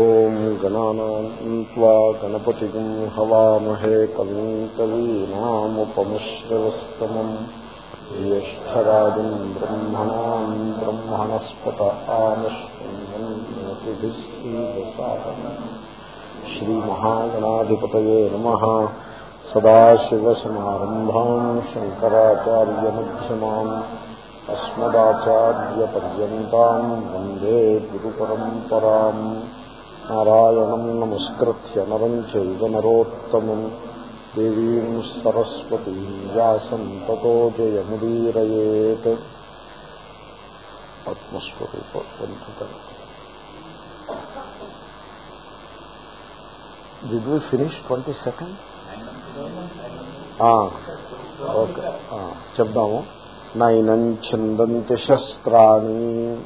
ఓం గణానాన్వా గణపతి హవామహే కవిం కవీనాముపముశ్రవస్తమం జ్యేష్టరాజం బ్రహ్మణా బ్రహ్మణస్పత ఆనశ్వన్యన్మతిభిస్సీదసాదం శ్రీమహాగణాధిపతయే నమ. సదాశివసమారంభా శంకరాచార్యమ్యమాన్ అస్మదాచార్యపర్యంతం వందే గురు పరంపరా నారాయణం నమస్కృత్య నరం చైవ నరోత్తమం. దేవీం సరస్వతీ వ్యాసం తతో జయముదీరేత్ ఆత్మస్వరూప Did we finish 22nd? Okay. చెప్దాము. నైనం ఛందంతి శస్త్రాణి.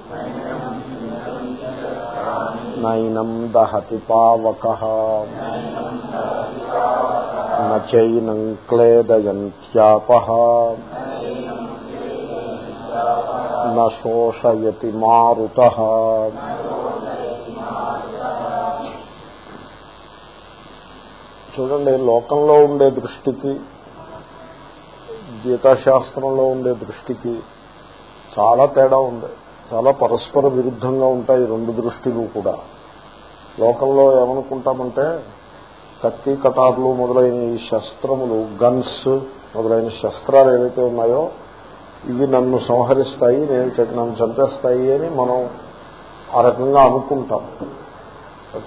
నైనం దహతి పవక నైనం క్లేదయంత్యాప నోషయతి మారుత చూడండి లోకంలో ఉండే దృష్టికి గీతాశాస్త్రంలో ఉండే దృష్టికి చాలా తేడా ఉంది. చాలా పరస్పర విరుద్ధంగా ఉంటాయి రెండు దృష్టిలు కూడా. లోకంలో ఏమనుకుంటామంటే కత్తి కటార్లు మొదలైన ఈ శస్త్రములు గన్స్ మొదలైన శస్త్రాలు ఏవైతే ఉన్నాయో ఇవి నన్ను సంహరిస్తాయి నేను నన్ను చంపేస్తాయి అని మనం ఆ రకంగా అనుకుంటాం.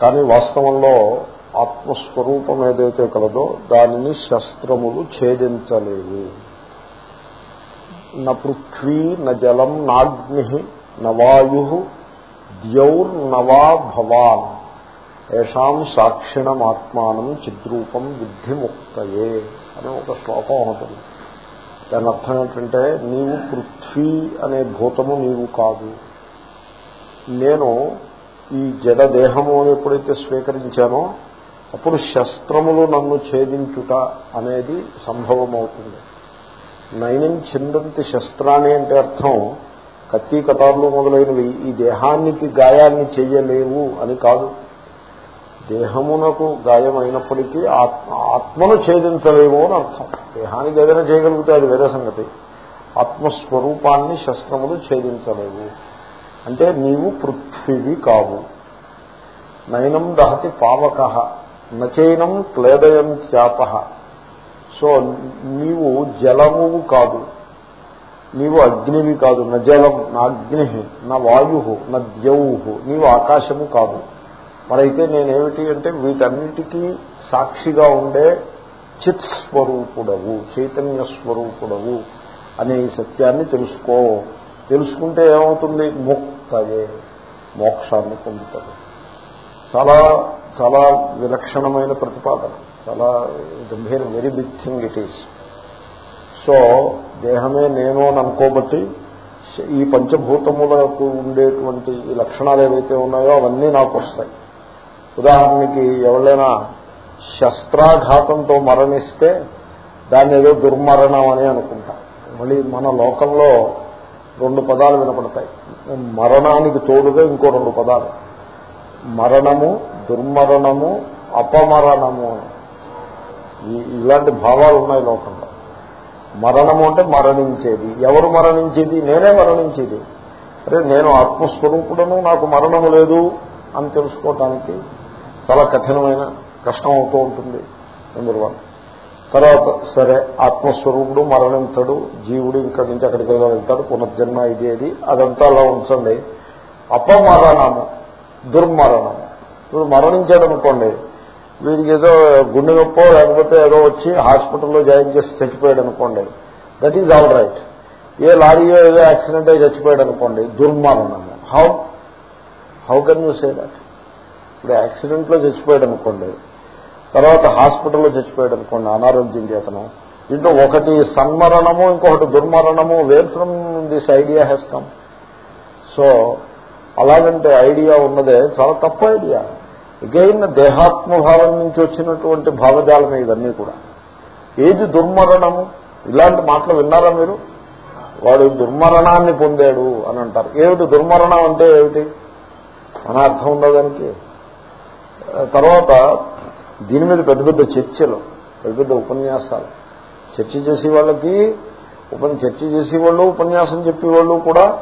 కానీ వాస్తవంలో ఆత్మస్వరూపం ఏదైతే కలదో దానిని శస్త్రములు ఛేదించలేవు న పృథ్వీ న జలం నాగ్ని నవాయు ద్యౌర్నవా భవాన్ ఏషాం సాక్షిణమాత్మానం చిద్రూపం బుద్ధిముక్తయే అని ఒక శ్లోకం ఉంటుంది. దాని అర్థం ఏంటంటే నీవు పృథ్వీ అనే భూతము నీవు కాదు. నేను ఈ జడ దేహము అని ఎప్పుడైతే స్వీకరించానో అప్పుడు శస్త్రములు నన్ను ఛేదించుట అనేది సంభవమవుతుంది. నయనం చిందంతి శస్త్రాన్ని అంటే అర్థం కత్తి కటార్లు మొదలైనవి ఈ దేహానికి గాయాన్ని చెయ్యలేవు అని కాదు. దేహమునకు గాయం అయినప్పటికీ ఆత్మను ఛేదించలేవు అని అర్థం. దేహానికి ఏదైనా చేయగలిగితే అది వేరే సంగతి. ఆత్మస్వరూపాన్ని శస్త్రములు ఛేదించలేవు. అంటే నీవు పృథ్వీవి కావు. నయనం దహతి పావక నచైనం క్లేదయం త్యాప సో నీవు జలము కాదు. నీవు అగ్నివి కాదు నా జలం నా అగ్ని నా వాయు నా ద్యౌహు నీవు ఆకాశము కాదు. మరైతే నేనేమిటి అంటే వీటన్నిటికీ సాక్షిగా ఉండే చిత్ స్వరూపుడవు చైతన్య స్వరూపుడవు అనే ఈ సత్యాన్ని తెలుసుకో. తెలుసుకుంటే ఏమవుతుంది? ముక్తయే మోక్షాన్ని పొందుతాడు చాలా చాలా విలక్షణమైన ప్రతిపాదన. చాలా గంభీర very big thing it is so దేహమే నేను అని అనుకోబట్టి ఈ పంచభూతములకు ఉండేటువంటి ఈ లక్షణాలు ఏవైతే ఉన్నాయో అవన్నీ నాకు వస్తాయి. ఉదాహరణకి ఎవరైనా శస్త్రాఘాతంతో మరణిస్తే దాన్ని ఏదో దుర్మరణం అని అనుకుంటా. మళ్ళీ మన లోకంలో రెండు పదాలు వినపడతాయి. మరణానికి తోడుగా ఇంకో రెండు పదాలు. మరణము దుర్మరణము అపమరణము ఇలాంటి భావాలు ఉన్నాయి లోకంలో. మరణము అంటే మరణించేది. ఎవరు మరణించేది? నేనే మరణించేది. అరే నేను ఆత్మస్వరూపుడను నాకు మరణము లేదు అని తెలుసుకోవటానికి చాలా కఠినమైన కష్టం అవుతూ ఉంటుంది నెంబర్ వన్ తర్వాత సరే ఆత్మస్వరూపుడు మరణించడు జీవుడు ఇక్కడి నుంచి అక్కడికి వెళ్తాడు పునర్జన్మ ఇది అది అదంతా అలా ఉంచండి. అపమరణము దుర్మరణము. ఇప్పుడు మరణించాడు అనుకోండి వీడికి ఏదో గుండె నొప్పో లేకపోతే ఏదో వచ్చి హాస్పిటల్లో జాయిన్ చేసి చచ్చిపోయాడు అనుకోండి. దట్ ఈజ్ ఆల్ రైట్ ఏ లారీయో ఏదో యాక్సిడెంట్ అయి చచ్చిపోయాడు అనుకోండి. దుర్మరణము how how can you say that ఇప్పుడు యాక్సిడెంట్లో చచ్చిపోయాడు అనుకోండి. తర్వాత హాస్పిటల్లో చచ్చిపోయాడు అనుకోండి. అనారోగ్యం చేతను. దీంట్లో ఒకటి సన్మరణము ఇంకొకటి దుర్మరణము. Where from this idea has come so అలాగంటే ఐడియా ఉన్నదే చాలా తప్పు ఐడియా అగైన్ దేహాత్మభావం నుంచి వచ్చినటువంటి భావజాలం ఇవన్నీ కూడా. ఏది దుర్మరణము? ఇలాంటి మాటలు విన్నారా మీరు? వాడు దుర్మరణాన్ని పొందాడు అని అంటారు. ఏమిటి దుర్మరణం అంటే ఏమిటి? అని అర్థం ఉందా దానికి? తర్వాత దీని మీద పెద్ద పెద్ద చర్చలు పెద్ద పెద్ద ఉపన్యాసాలు. చర్చ చేసే వాళ్ళకి ఉపన్ చర్చ చేసేవాళ్ళు ఉపన్యాసం చెప్పేవాళ్ళు కూడా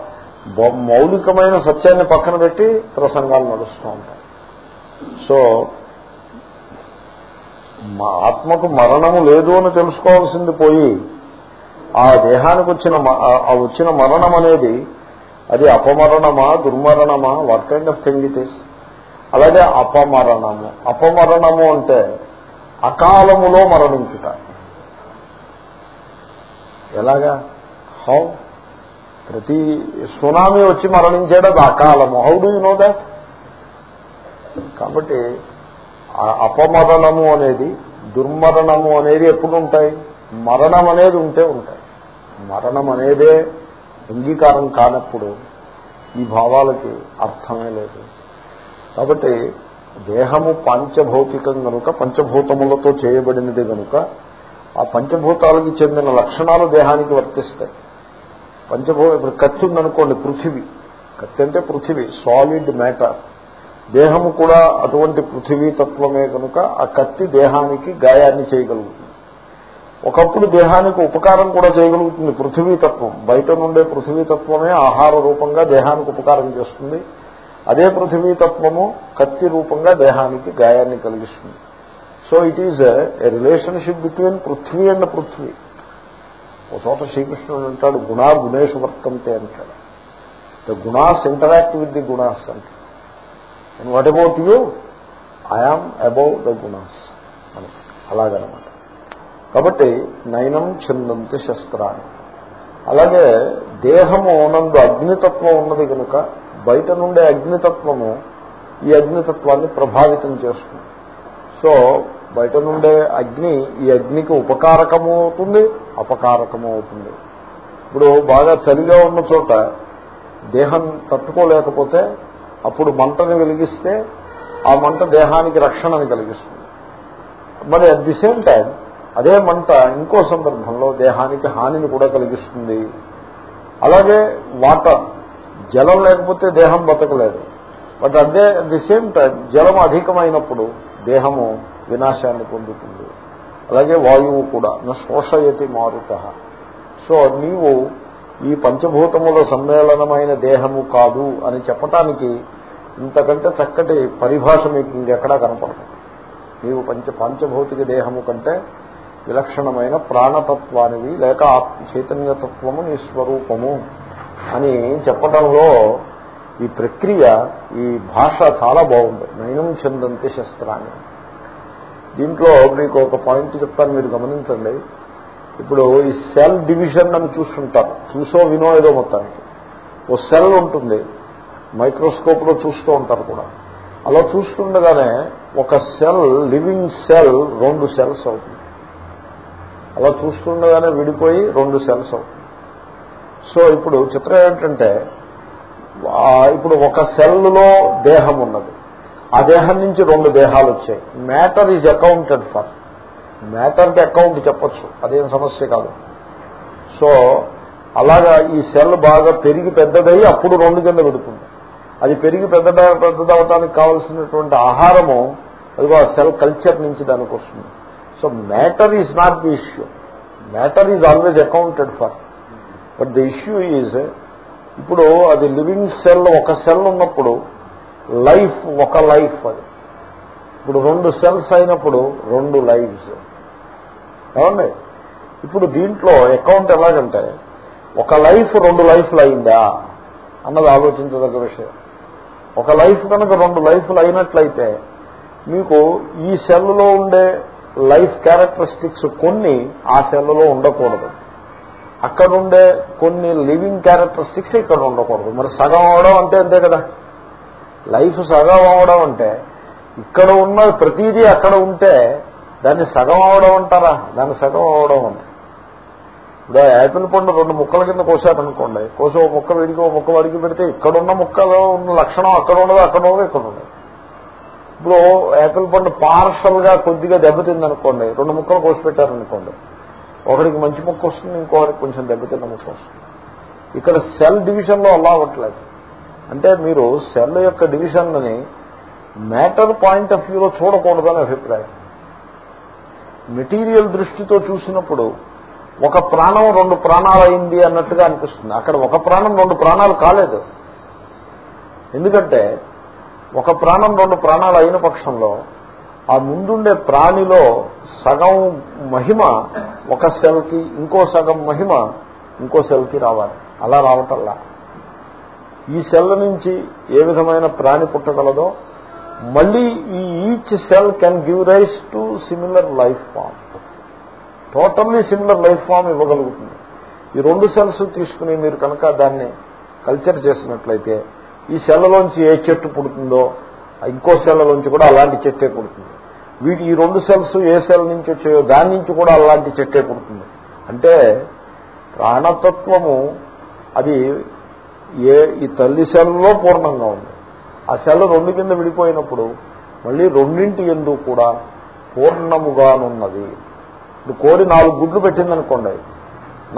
మౌలికమైన సత్యాన్ని పక్కన పెట్టి ప్రసంగాలు నడుస్తూ ఉంటారు సో మా ఆత్మకు మరణము లేదు అని తెలుసుకోవాల్సింది పోయి ఆ దేహానికి వచ్చిన ఆ వచ్చిన మరణం అనేది అది అపమరణమా దుర్మరణమా what kind of thing it is అలాగే అపమరణము. అపమరణము అంటే అకాలములో మరణించుట. ఎలాగా? హౌ? ప్రతి సునామీ వచ్చి మరణించాడు అది అకాలము. How do you know that కాబట్టి అపమరణము అనేది దుర్మరణము అనేది ఎప్పుడు ఉంటాయి మరణం అనేది ఉంటే ఉంటాయి. మరణం అనేదే అంగీకారం కానప్పుడు ఈ భావాలకి అర్థమే లేదు. కాబట్టి దేహము పంచభౌతికం కనుక పంచభూతములతో చేయబడినది కనుక ఆ పంచభూతాలకి చెందిన లక్షణాలు దేహానికి వర్తిస్తాయి. పంచభూ ఇప్పుడు కత్తి ఉందనుకోండి పృథివీ. కత్తి అంటే పృథివీ సాలిడ్ మ్యాటర్ దేహము కూడా అటువంటి పృథివీ తత్వమే కనుక ఆ కత్తి దేహానికి గాయాన్ని చేయగలుగుతుంది. ఒకప్పుడు దేహానికి ఉపకారం కూడా చేయగలుగుతుంది పృథివీతత్వం బయట నుండే పృథివీతత్వమే ఆహార రూపంగా దేహానికి ఉపకారం చేస్తుంది. అదే పృథివీతత్వము కత్తి రూపంగా దేహానికి గాయాన్ని కలిగిస్తుంది. So it is a relationship between Prithvi and Prithvi. ఒక చోట శ్రీకృష్ణుడు అంటాడు గుణా గుణేషు వర్తంతే అంటాడు. The gunas interact with the gunas అంటాడు. And what about you I am above the gunas అని. అలాగనమాట. కాబట్టి నయనం చెందంతి శస్త్రాన్ని. అలాగే దేహము నందు అగ్నితత్వం ఉన్నది కనుక బయట నుండే అగ్నితత్వము ఈ అగ్నితత్వాన్ని ప్రభావితం చేస్తుంది. సో బయట నుండే అగ్ని ఈ అగ్నికి ఉపకారకము అవుతుంది అపకారకము అవుతుంది ఇప్పుడు బాగా చలిగా ఉన్న చోట దేహం తట్టుకోలేకపోతే అప్పుడు మంటని వెలిగిస్తే ఆ మంట దేహానికి రక్షణను కలిగిస్తుంది. మరి అట్ ది సేమ్ టైం అదే మంట ఇంకో సందర్భంలో దేహానికి హానిని కూడా కలిగిస్తుంది. అలాగే వాటర్ జలం లేకపోతే దేహం బతకలేదు. బట్ అదే అట్ ది సేమ్ టైం జలం అధికమైనప్పుడు దేహము వినాశాన్ని పొందుతుంది. అలాగే వాయువు కూడా నా శోషయతి మారుత. సో నీవు ఈ పంచభూతముల సమ్మేళనమైన దేహము కాదు అని చెప్పటానికి ఇంతకంటే చక్కటి పరిభాష మీకు ఇంకెక్కడా కనపడదు. నీవు పంచ పంచభౌతిక దేహము కంటే విలక్షణమైన ప్రాణతత్వానివి లేక చైతన్యతత్వము నీ స్వరూపము అని చెప్పటంలో ఈ ప్రక్రియ ఈ భాష చాలా బాగుంది. నయనం చెందంతే శస్త్రాన్ని దీంట్లో మీకు ఒక పాయింట్ చెప్తాను మీరు గమనించండి. ఇప్పుడు ఈ సెల్ డివిజన్ అని చూస్తుంటారు. చూసో వినో ఏదో మొత్తానికి. ఓ సెల్ ఉంటుంది. మైక్రోస్కోప్లో చూస్తూ ఉంటారు కూడా. అలా చూస్తుండగానే ఒక సెల్ లివింగ్ సెల్ రెండు సెల్స్ అవుతుంది. అలా చూస్తుండగానే విడిపోయి రెండు సెల్స్ అవుతుంది. సో ఇప్పుడు చిత్రం ఏంటంటే ఇప్పుడు ఒక సెల్లో దేహం ఉన్నది. ఆ దేహం నుంచి రెండు దేహాలు వచ్చాయి. Matter is accounted for. మ్యాటర్కి account చెప్పచ్చు. అదేం సమస్య కాదు. సో అలాగా ఈ సెల్ బాగా పెరిగి పెద్దదయ్యి అప్పుడు రెండు కింద పెడుతుంది. అది పెరిగి పెద్ద పెద్దదవటానికి కావలసినటువంటి ఆహారము అదిగో ఆ సెల్ కల్చర్ నుంచి దానికి వస్తుంది. So matter is not the issue. Matter is always accounted for. But the issue is ఇప్పుడు అది లివింగ్ సెల్ ఒక సెల్ ఉన్నప్పుడు లైఫ్ ఒక లైఫ్ అది. ఇప్పుడు రెండు సెల్స్ అయినప్పుడు రెండు లైఫ్స్ ఏమండి? ఇప్పుడు దీంట్లో అకౌంట్ ఎలాగంటే ఒక లైఫ్ రెండు లైఫ్లు అయిందా అన్నది ఆలోచించదగ్గ విషయం. ఒక లైఫ్ కనుక రెండు లైఫ్లు అయినట్లయితే మీకు ఈ సెల్లో ఉండే లైఫ్ క్యారెక్టరిస్టిక్స్ కొన్ని ఆ సెల్లో ఉండకూడదు. అక్కడుండే కొన్ని లివింగ్ క్యారెక్టరిస్టిక్స్ ఇక్కడ ఉండకూడదు. మరి సగం అవడం అంటే అంతే కదా? లైఫ్ సగం అవడం అంటే ఇక్కడ ఉన్న ప్రతిదీ అక్కడ ఉంటే దాన్ని సగం అవడం అంటారా? దాన్ని సగం అవడం అంటే. ఇప్పుడు యాపిల్ పండు రెండు ముక్కల కింద కోసారనుకోండి కోసి ఒక ముక్క వీడికి ఒక ముక్క వాడికి పెడితే ఇక్కడున్న ముక్కలో ఉన్న లక్షణం అక్కడ ఉండదు అక్కడ ఉండదు ఇక్కడ ఉండదు ఇప్పుడు యాపిల్ పండు పార్షల్గా కొద్దిగా దెబ్బతిందనుకోండి రెండు ముక్కలు కోసి పెట్టారనుకోండి ఒకడికి మంచి ముక్క వస్తుంది ఇంకొకరికి కొంచెం దెబ్బతిన్న ముక్క వస్తుంది. ఇక్కడ సెల్ డివిజన్లో అలా అవ్వట్లేదు. అంటే మీరు సెల్ యొక్క డివిజన్ని మ్యాటర్ పాయింట్ ఆఫ్ వ్యూలో చూడకూడదని అభిప్రాయం. మెటీరియల్ దృష్టితో చూసినప్పుడు ఒక ప్రాణం రెండు ప్రాణాలు అయింది అన్నట్టుగా అనిపిస్తుంది. అక్కడ ఒక ప్రాణం రెండు ప్రాణాలు కాలేదు. ఎందుకంటే ఒక ప్రాణం రెండు ప్రాణాలు అయిన పక్షంలో ఆ ముందుండే ప్రాణిలో సగం మహిమ ఒక సెల్కి ఇంకో సగం మహిమ ఇంకో సెల్కి రావాలి. అలా రావటల్లా ఈ సెల్ నుంచి ఏ విధమైన ప్రాణి పుట్టగలదో మళ్ళీ ఈ each cell can give rise to similar life form totally similar life form ఇవ్వగలుగుతుంది. ఈ రెండు సెల్స్ తీసుకుని మీరు కనుక దాన్ని కల్చర్ చేసినట్లయితే ఈ సెల్లలోంచి ఏ చెట్టు పుడుతుందో ఇంకో సెల్లలోంచి కూడా అలాంటి చెట్టే పుడుతుంది. వీటి ఈ రెండు సెల్స్ ఏ సెల్ నుంచి వచ్చాయో దాని నుంచి కూడా అలాంటి చెట్టే పుడుతుంది. అంటే ప్రాణతత్వము అది ఏ ఈ తల్లి సెల్లో పూర్ణంగా ఉంది. ఆ సెల్ రెండు కింద విడిపోయినప్పుడు మళ్ళీ రెండింటి ఎందు కూడా పూర్ణముగానున్నది. ఇప్పుడు కోడి నాలుగు గుడ్లు పెట్టిందనుకోండి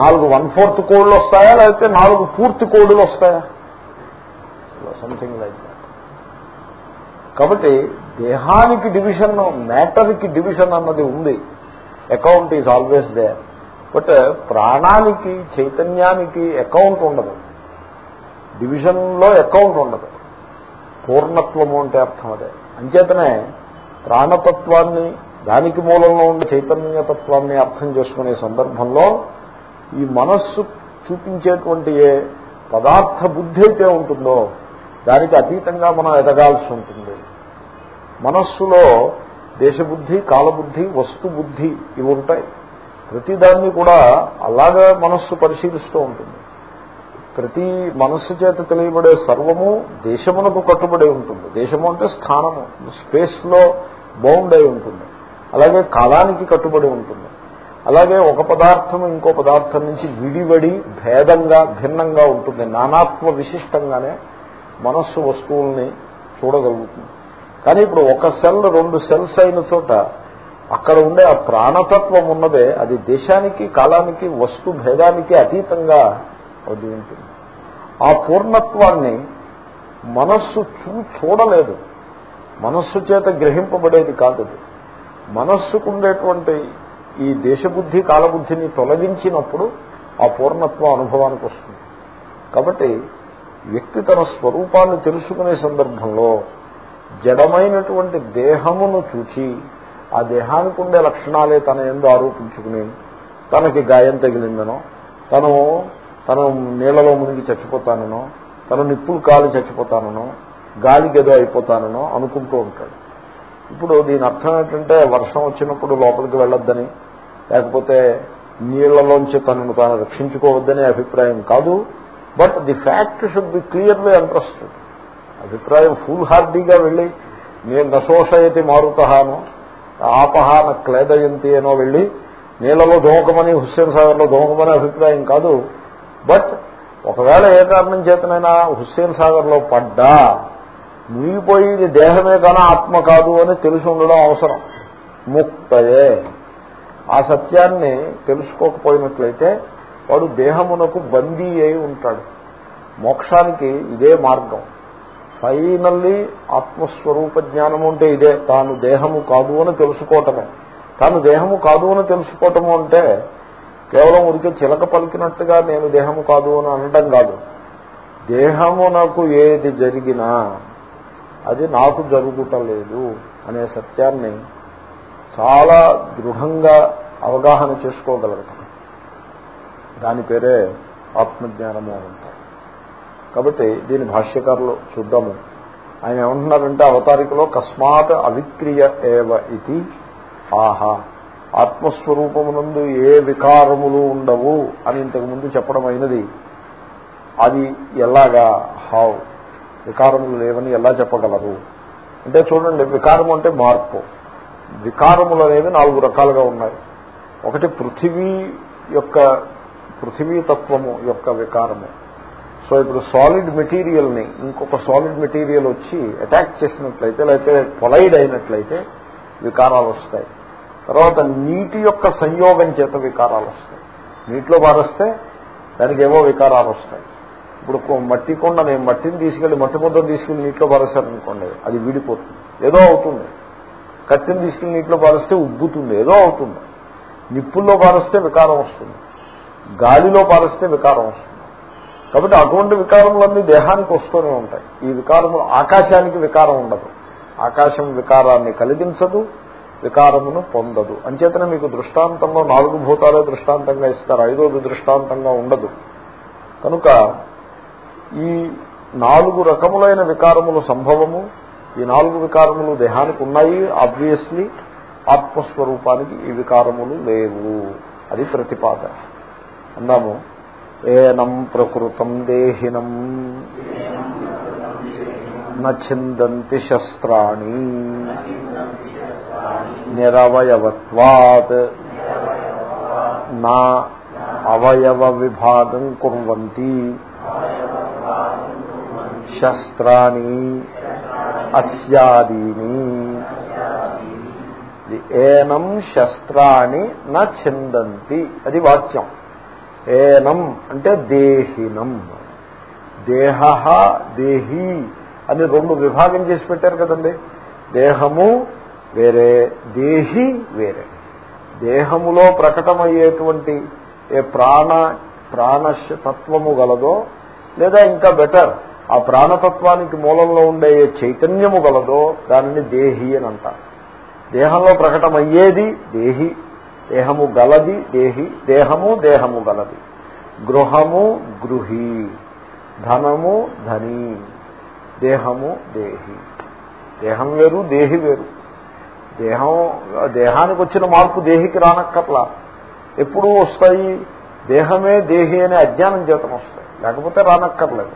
నాలుగు వన్ ఫోర్త్ కోళ్ళు వస్తాయా లేకపోతే నాలుగు పూర్తి కోడులు వస్తాయా? సంథింగ్ లైక్ దాట్ కాబట్టి దేహానికి డివిజన్ మ్యాటర్కి డివిజన్ అన్నది ఉంది. Account is always there but ప్రాణానికి చైతన్యానికి అకౌంట్ ఉండదు. డివిజన్లో అకౌంట్ ఉండదు. పూర్ణత్వము అంటే అర్థం అదే. అంచేతనే ప్రాణతత్వాన్ని దానికి మూలంలో ఉండే చైతన్యతత్వాన్ని అర్థం చేసుకునే సందర్భంలో ఈ మనస్సు చూపించేటువంటి ఏ పదార్థ బుద్ధి అయితే ఉంటుందో దానికి అతీతంగా మనం ఎదగాల్సి ఉంటుంది. మనస్సులో దేశబుద్ధి కాలబుద్ధి వస్తుబుద్ధి ఇవి ఉంటాయి. ప్రతిదాన్ని కూడా అలాగే మనస్సు పరిశీలిస్తూ ఉంటుంది. ప్రతి మనస్సు చేత తెలియబడే సర్వము దేశమునకు కట్టుబడి ఉంటుంది. దేశము అంటే స్థానము. స్పేస్లో బౌండ్ అయి ఉంటుంది. అలాగే కాలానికి కట్టుబడి ఉంటుంది. అలాగే ఒక పదార్థం ఇంకో పదార్థం నుంచి విడివడి భేదంగా భిన్నంగా ఉంటుంది. నానాత్మ విశిష్టంగానే మనస్సు వస్తువుల్ని చూడగలుగుతుంది. కానీ ఇప్పుడు ఒక సెల్ రెండు సెల్స్ అయిన చోట అక్కడ ఉండే ఆ ప్రాణతత్వం ఉన్నదే అది దేశానికి కాలానికి వస్తు భేదానికి అతీతంగా అది ఉంటుంది. ఆ పూర్ణత్వాన్ని మనస్సు చూ చూడలేదు. మనస్సు చేత గ్రహింపబడేది కాదు మనస్సుకుండేటువంటి ఈ దేశబుద్ధి కాలబుద్ధిని తొలగించినప్పుడు ఆ పూర్ణత్వం అనుభవానికి వస్తుంది. కాబట్టి వ్యక్తి తన స్వరూపాన్ని తెలుసుకునే సందర్భంలో జడమైనటువంటి దేహమును చూచి ఆ దేహానికి ఉండే లక్షణాలే తన ఎందు ఆరోపించుకుని తనకి గాయం తగిలిందనో తను తను నీళ్ళలో మునిగి చచ్చిపోతాననో తను నిప్పులు కాలి చచ్చిపోతాననో గాలికి ఏదో అయిపోతాననో అనుకుంటూ ఉంటాడు. ఇప్పుడు దీని అర్థం ఏంటంటే వర్షం వచ్చినప్పుడు లోపలికి వెళ్ళొద్దని లేకపోతే నీళ్ళలోంచి తనను తాను రక్షించుకోవద్దనే అభిప్రాయం కాదు but the fact should be clearly understood. అభిప్రాయం ఫుల్ హార్డీగా వెళ్ళి నేను నశోషయతి మారుతహాను ఆపహాన క్లేదయంతి అనో వెళ్ళి నీళ్ళలో దోమకమని హుస్సేన్ సాగర్లో దోమకమని అభిప్రాయం కాదు బట్ ఒకవేళ ఏ కారణం చేతనైనా హుస్సేన్ సాగర్లో పడ్డా మునిగిపోయి దేహమే కానీ ఆత్మ కాదు అని తెలిసి ఉండడం అవసరం. ముక్తయే. ఆ సత్యాన్ని తెలుసుకోకపోయినట్లయితే వాడు దేహమునకు బందీ అయి ఉంటాడు. మోక్షానికి ఇదే మార్గం. ఫైనల్లీ ఆత్మస్వరూప జ్ఞానము అంటే ఇదే. తాను దేహము కాదు అని తెలుసుకోవటమే. తాను దేహము కాదు అని తెలుసుకోవటము అంటే కేవలం ఉరికి చిలక పలికినట్టుగా నేను దేహము కాదు అని అనడం కాదు. దేహము నాకు ఏది జరిగినా అది నాకు జరుగుటలేదు అనే సత్యాన్ని చాలా దృఢంగా అవగాహన చేసుకోగలగటం. దాని పేరే ఆత్మజ్ఞానము అంటారు. కాబట్టి దీని భాష్యకారులు చూద్దాము. ఆయన ఏమంటున్నారంటే అవతారికలో కస్మాత్ అవిక్రియ ఏవ ఇది ఆహా ఆత్మస్వరూపమునందు ఏ వికారములు ఉండవు అని ఇంతకుముందు చెప్పడం అయినది. అది ఎలాగా? హావ్ వికారములు లేవని ఎలా చెప్పగలరు? అంటే చూడండి వికారము అంటే మార్పు. వికారములు అనేవి నాలుగు రకాలుగా ఉన్నాయి. ఒకటి పృథివీ యొక్క పృథివీ తత్వము యొక్క వికారము. సో ఇప్పుడు సాలిడ్ మెటీరియల్ని ఇంకొక సాలిడ్ మెటీరియల్ వచ్చి అటాక్ చేసినట్లయితే లేకపోతే కొలైడ్ అయినట్లయితే వికారాలు వస్తాయి. తర్వాత నీటి యొక్క సంయోగం చేత వికారాలు వస్తాయి. నీటిలో పారేస్తే దానికి ఏవో వికారాలు వస్తాయి. ఇప్పుడు మట్టి కొండ నేను మట్టిని తీసుకెళ్ళి మట్టి ముద్దను తీసుకెళ్ళి నీటిలో పారేశారనుకోండి అది విడిపోతుంది. ఏదో అవుతుంది. కత్తిని తీసుకుని నీటిలో పారేస్తే ఉబ్బుతుంది. ఏదో అవుతుంది. నిప్పుల్లో పారేస్తే వికారం వస్తుంది. గాలిలో పారేస్తే వికారం వస్తుంది. కాబట్టి అటువంటి వికారములన్నీ దేహానికి వస్తూనే ఉంటాయి. ఈ వికారములు ఆకాశానికి వికారం ఉండదు. ఆకాశం వికారాన్ని కలిగించదు. వికారమును పొందదు. అంచేతనే మీకు దృష్టాంతంలో నాలుగు భూతాలే దృష్టాంతంగా ఇస్తారు. ఐదోది దృష్టాంతంగా ఉండదు. కనుక ఈ నాలుగు రకములైన వికారములు సంభవము ఈ నాలుగు వికారములు దేహానికి ఉన్నాయి ఆబ్వియస్లీ ఆత్మస్వరూపానికి ఈ వికారములు లేవు. అది ప్రతిపాదన అన్నాము ఏనం ప్రకృతం దేహినం నచ్చిందంతి శస్త్రాణి. నిరవయవత్వాత్. నా అవయవ విభాగం కుర్వంతి. శస్త్రాన్ని అస్యాదీని. ఏనం శస్త్రాన్ని చిందంతి అది వాక్యం. ఏనం అంటే దేహినం. దేహ దేహి అని రెండు విభాగం చేసి పెట్టారు కదండి. దేహము వేరే దేహి వేరే. దేహములో ప్రకటమయ్యేటువంటి ఏ ప్రాణ ప్రాణతత్వము గలదో లేదా ఇంకా బెటర్ ఆ ప్రాణతత్వానికి మూలంలో ఉండే ఏ చైతన్యము గలదో దానిని దేహి అని అంటారు. దేహంలో ప్రకటమయ్యేది దేహి. దేహము గలది దేహి. దేహము దేహము గలది. గృహము గృహి. ధనము ధని. దేహము దేహి. దేహం వేరు దేహి వేరు. దేహం దేహానికి వచ్చిన మార్పు దేహికి రానక్కర్లా. ఎప్పుడూ వస్తాయి. దేహమే దేహి అనే అజ్ఞానం చేతను వస్తాయి. లేకపోతే రానక్కర్లేదు.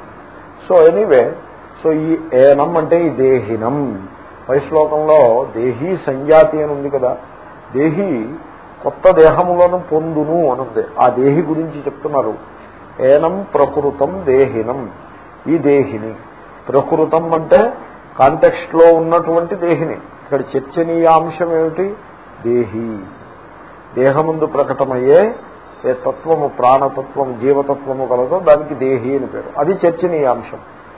సో ఎనీవే సో ఈ ఏనం అంటే ఈ దేహినం. పై శ్లోకంలో దేహీ సంజాతి అని ఉంది కదా. దేహి కొత్త దేహములను పొందును అనుంది. ఆ దేహి గురించి చెప్తున్నారు. ఏనం ప్రకృతం దేహినం. ఈ దేహిని. ప్రకృతం అంటే కాంటెక్స్ట్లో ఉన్నటువంటి దేహిని. ఇక్కడ చర్చనీయాంశం ఏమిటి? దేహి. దేహముందు ప్రకటమయ్యే ఏ తత్వము ప్రాణతత్వం జీవతత్వము కలదో దానికి దేహి అని పేరు. అది చర్చనీయాంశం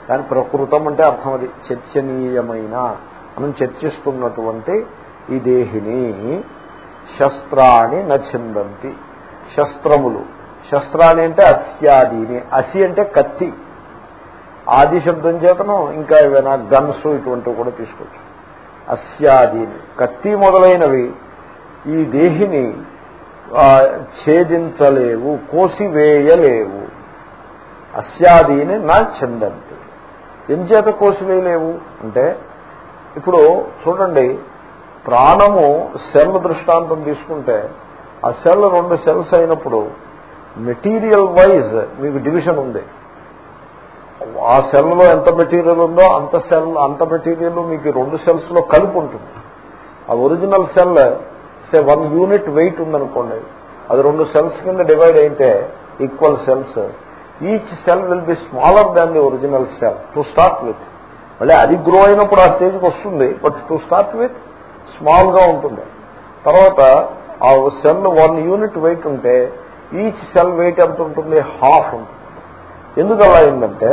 దాని ప్రకృతం అంటే అర్థం అది. చర్చనీయమైన. మనం చర్చిస్తున్నటువంటి ఈ దేహిని శస్త్రాన్ని నచ్చిందంతి. శస్త్రములు. శస్త్రాన్ని అంటే అస్యాదీని. అసి అంటే కత్తి. ఆది శబ్దం చేతను ఇంకా ఏవైనా గన్స్ ఇటువంటివి కూడా తీసుకోవచ్చు. అస్యాదీని కత్తి మొదలైనవి ఈ దేహిని ఛేదించలేవు కోసివేయలేవు. అస్యాదీని నా చెందంతి ఎంచేత కోసివేయలేవు? అంటే ఇప్పుడు చూడండి ప్రాణము సెల్ దృష్టాంతం తీసుకుంటే ఆ సెల్ రెండు సెల్స్ అయినప్పుడు మెటీరియల్ వైజ్ మీకు డివిజన్ ఉంది. ఆ సెల్లో ఎంత మెటీరియల్ ఉందో అంత సెల్ అంత మెటీరియల్ మీకు రెండు సెల్స్లో కలిపి ఉంటుంది. ఆ original cell say one unit weight ఉందనుకోండి అది రెండు సెల్స్ కింద డివైడ్ అయితే equal cells. Each cell will be smaller than the original cell to start with. మళ్ళీ అది గ్రో అయినప్పుడు ఆ స్టేజ్కి వస్తుంది బట్ టు స్టార్ట్ విత్ స్మాల్గా ఉంటుంది. తర్వాత ఆ సెల్ వన్ యూనిట్ వెయిట్ ఉంటే ఈచ్ సెల్ వెయిట్ ఎంత ఉంటుంది? హాఫ్ ఉంటుంది. ఎందుకు అలా అయిందంటే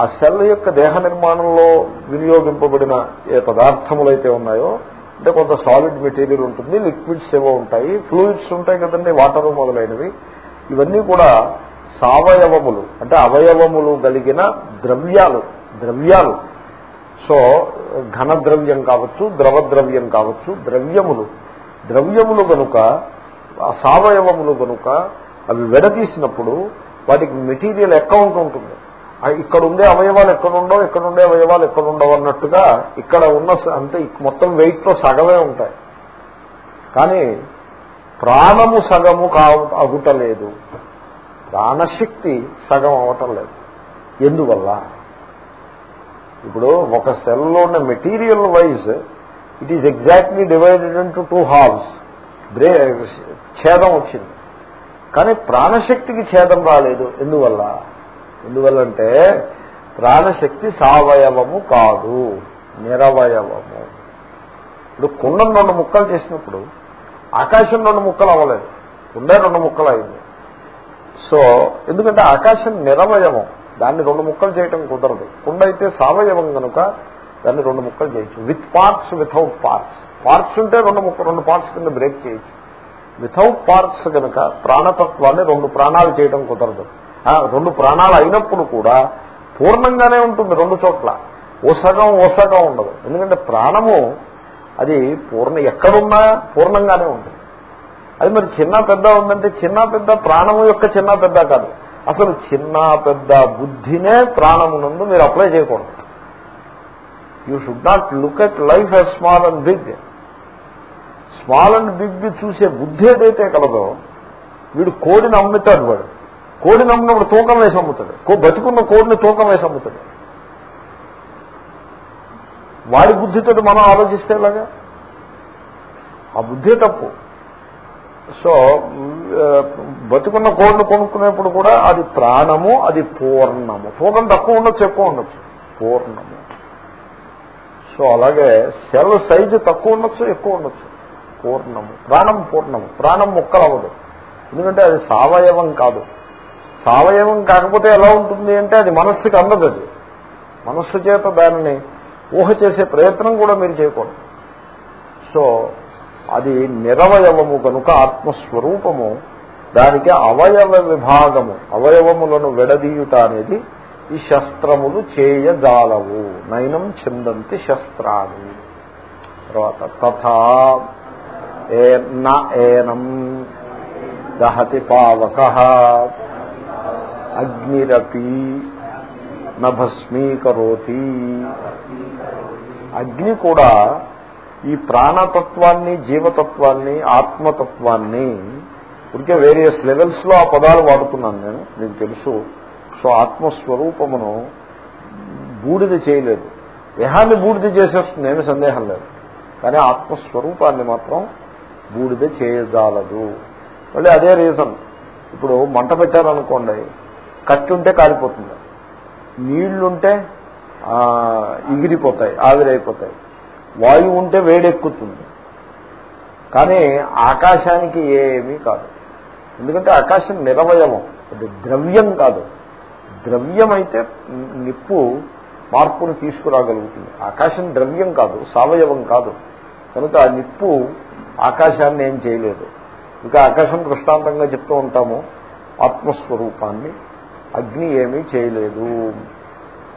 ఆ సెల్ యొక్క దేహ నిర్మాణంలో వినియోగింపబడిన ఏ పదార్థములైతే ఉన్నాయో అంటే కొంత సాలిడ్ మెటీరియల్ ఉంటుంది లిక్విడ్స్ ఏవో ఉంటాయి ఫ్లూయిడ్స్ ఉంటాయి కదండి వాటర్ మొదలైనవి. ఇవన్నీ కూడా సవయవములు అంటే అవయవములు కలిగిన ద్రవ్యాలు ద్రవ్యాలు. సో ఘన ద్రవ్యం కావచ్చు ద్రవ ద్రవ్యం కావచ్చు ద్రవ్యములు. ద్రవ్యములు గనుక సవయవములు గనుక అవి విడదీసినప్పుడు వాటికి మెటీరియల్ అకౌంట్ ఉంటుంది. ఇక్కడ ఉండే అవయవాలు ఎక్కడుండవు ఇక్కడ ఉండే అవయవాలు ఎక్కడుండవు అన్నట్టుగా ఇక్కడ ఉన్న అంటే మొత్తం వెయిట్లో సగమే ఉంటాయి. కానీ ప్రాణము సగము కావు అగుటలేదు. ప్రాణశక్తి సగం అవటం లేదు. ఎందువల్ల? ఇప్పుడు ఒక సెల్లో ఉన్న material wise it is exactly divided into two halves బ్రే ఛేదం వచ్చింది. కానీ ప్రాణశక్తికి ఛేదం రాలేదు. ఎందువల్ల? ఎందువల్లంటే ప్రాణశక్తి సావయవము కాదు. నిరవయవము. ఇప్పుడు కుండం రెండు ముక్కలు చేసినప్పుడు ఆకాశం రెండు ముక్కలు అవ్వలేదు. కుండే రెండు ముక్కలు అయింది సో ఎందుకంటే ఆకాశం నిరవయవం. దాన్ని రెండు ముక్కలు చేయటం కుదరదు. కుండ అయితే సావయవం కనుక దాన్ని రెండు ముక్కలు చేయొచ్చు. With parts without parts parts ఉంటే రెండు ముక్క రెండు పార్ట్స్ కింద బ్రేక్ చేయొచ్చు. వితౌట్ పార్ట్స్ కనుక ప్రాణతత్వాన్ని రెండు ప్రాణాలు చేయడం కుదరదు. రెండు ప్రాణాలు అయినప్పుడు కూడా పూర్ణంగానే ఉంటుంది రెండు చోట్ల. ఓ సగం ఓ సగం ఉండదు. ఎందుకంటే ప్రాణము అది పూర్ణ ఎక్కడున్నా పూర్ణంగానే ఉంటుంది. అది మరి చిన్న పెద్ద ఉందంటే చిన్న పెద్ద ప్రాణము యొక్క చిన్న పెద్ద కాదు. అసలు చిన్న పెద్ద బుద్ధినే ప్రాణమునందు మీరు అప్లై చేయకూడదు. You should not look at life as small and big small and big చూసే బుద్ధి ఏదైతే కలదో వీడు కోడిని అమ్ముతాడు వాడు. కోడిని అమ్మినప్పుడు తూకం వేసి అమ్ముతాడు. బతుకున్న కోడిని తూకం వేసి అమ్ముతాడు. వాడి బుద్ధితో మనం ఆలోచిస్తే లాగా ఆ బుద్ధి తప్పు. సో బతుకున్న కోడిని కొనుక్కునేప్పుడు కూడా అది ప్రాణము అది పూర్ణము. తూకం తక్కువ ఉండొచ్చు ఎక్కువ ఉండొచ్చు. పూర్ణము. సో అలాగే సెల్ సైజు తక్కువ ఉండొచ్చు ఎక్కువ ఉండొచ్చు. పూర్ణము. ప్రాణం పూర్ణము. ప్రాణం ముక్కలవ్వదు. ఎందుకంటే అది సావయవం కాదు. సావయవం కాకపోతే ఎలా ఉంటుంది అంటే అది మనస్సుకి అందదు అది. మనస్సు చేత దానిని ఊహ చేసే ప్రయత్నం కూడా మీరు చేయకూడదు. సో అది నిరవయవము కనుక ఆత్మస్వరూపము. దానికి అవయవ విభాగము అవయవములను విడదీయుట అనేది ఈ శస్త్రములు చేయజాలవు. నయనం చిందంతి శస్త్రాన్ని తర్వాత తథా ఏనం దహతి పావక అగ్నిరపి నభస్మీకరోతి. అగ్ని కూడా ఈ ప్రాణతత్వాన్ని జీవతత్వాన్ని ఆత్మతత్వాన్ని ఇంకే వేరియస్ లెవెల్స్లో ఆ పదాలు వాడుతున్నాను నేను. మీకు తెలుసు. సో ఆత్మస్వరూపమును బూడిద చేయలేదు. దేహాన్ని బూడిద చేసేస్తుంది ఏమి సందేహం లేదు. కానీ ఆత్మస్వరూపాన్ని మాత్రం బూడిద చేయజాలదు మళ్ళీ అదే రీజన్ ఇప్పుడు మంట పెట్టారనుకోండి కట్టుంటే కాలిపోతుంది. నీళ్ళుంటే ఇగిరిపోతాయి ఆవిరైపోతాయి. వాయువు ఉంటే వేడెక్కుతుంది. కానీ ఆకాశానికి ఏమీ కాదు. ఎందుకంటే ఆకాశం నిరవయవం అది ద్రవ్యం కాదు. ద్రవ్యం అయితే నిప్పు మార్పును తీసుకురాగలుగుతుంది. ఆకాశం ద్రవ్యం కాదు సవయవం కాదు. కనుక ఆ నిప్పు ఆకాశాన్ని ఏం చేయలేదు. ఇంకా ఆకాశం దృష్టాంతంగా చెప్తూ ఉంటాము ఆత్మస్వరూపాన్ని. అగ్ని ఏమీ చేయలేదు.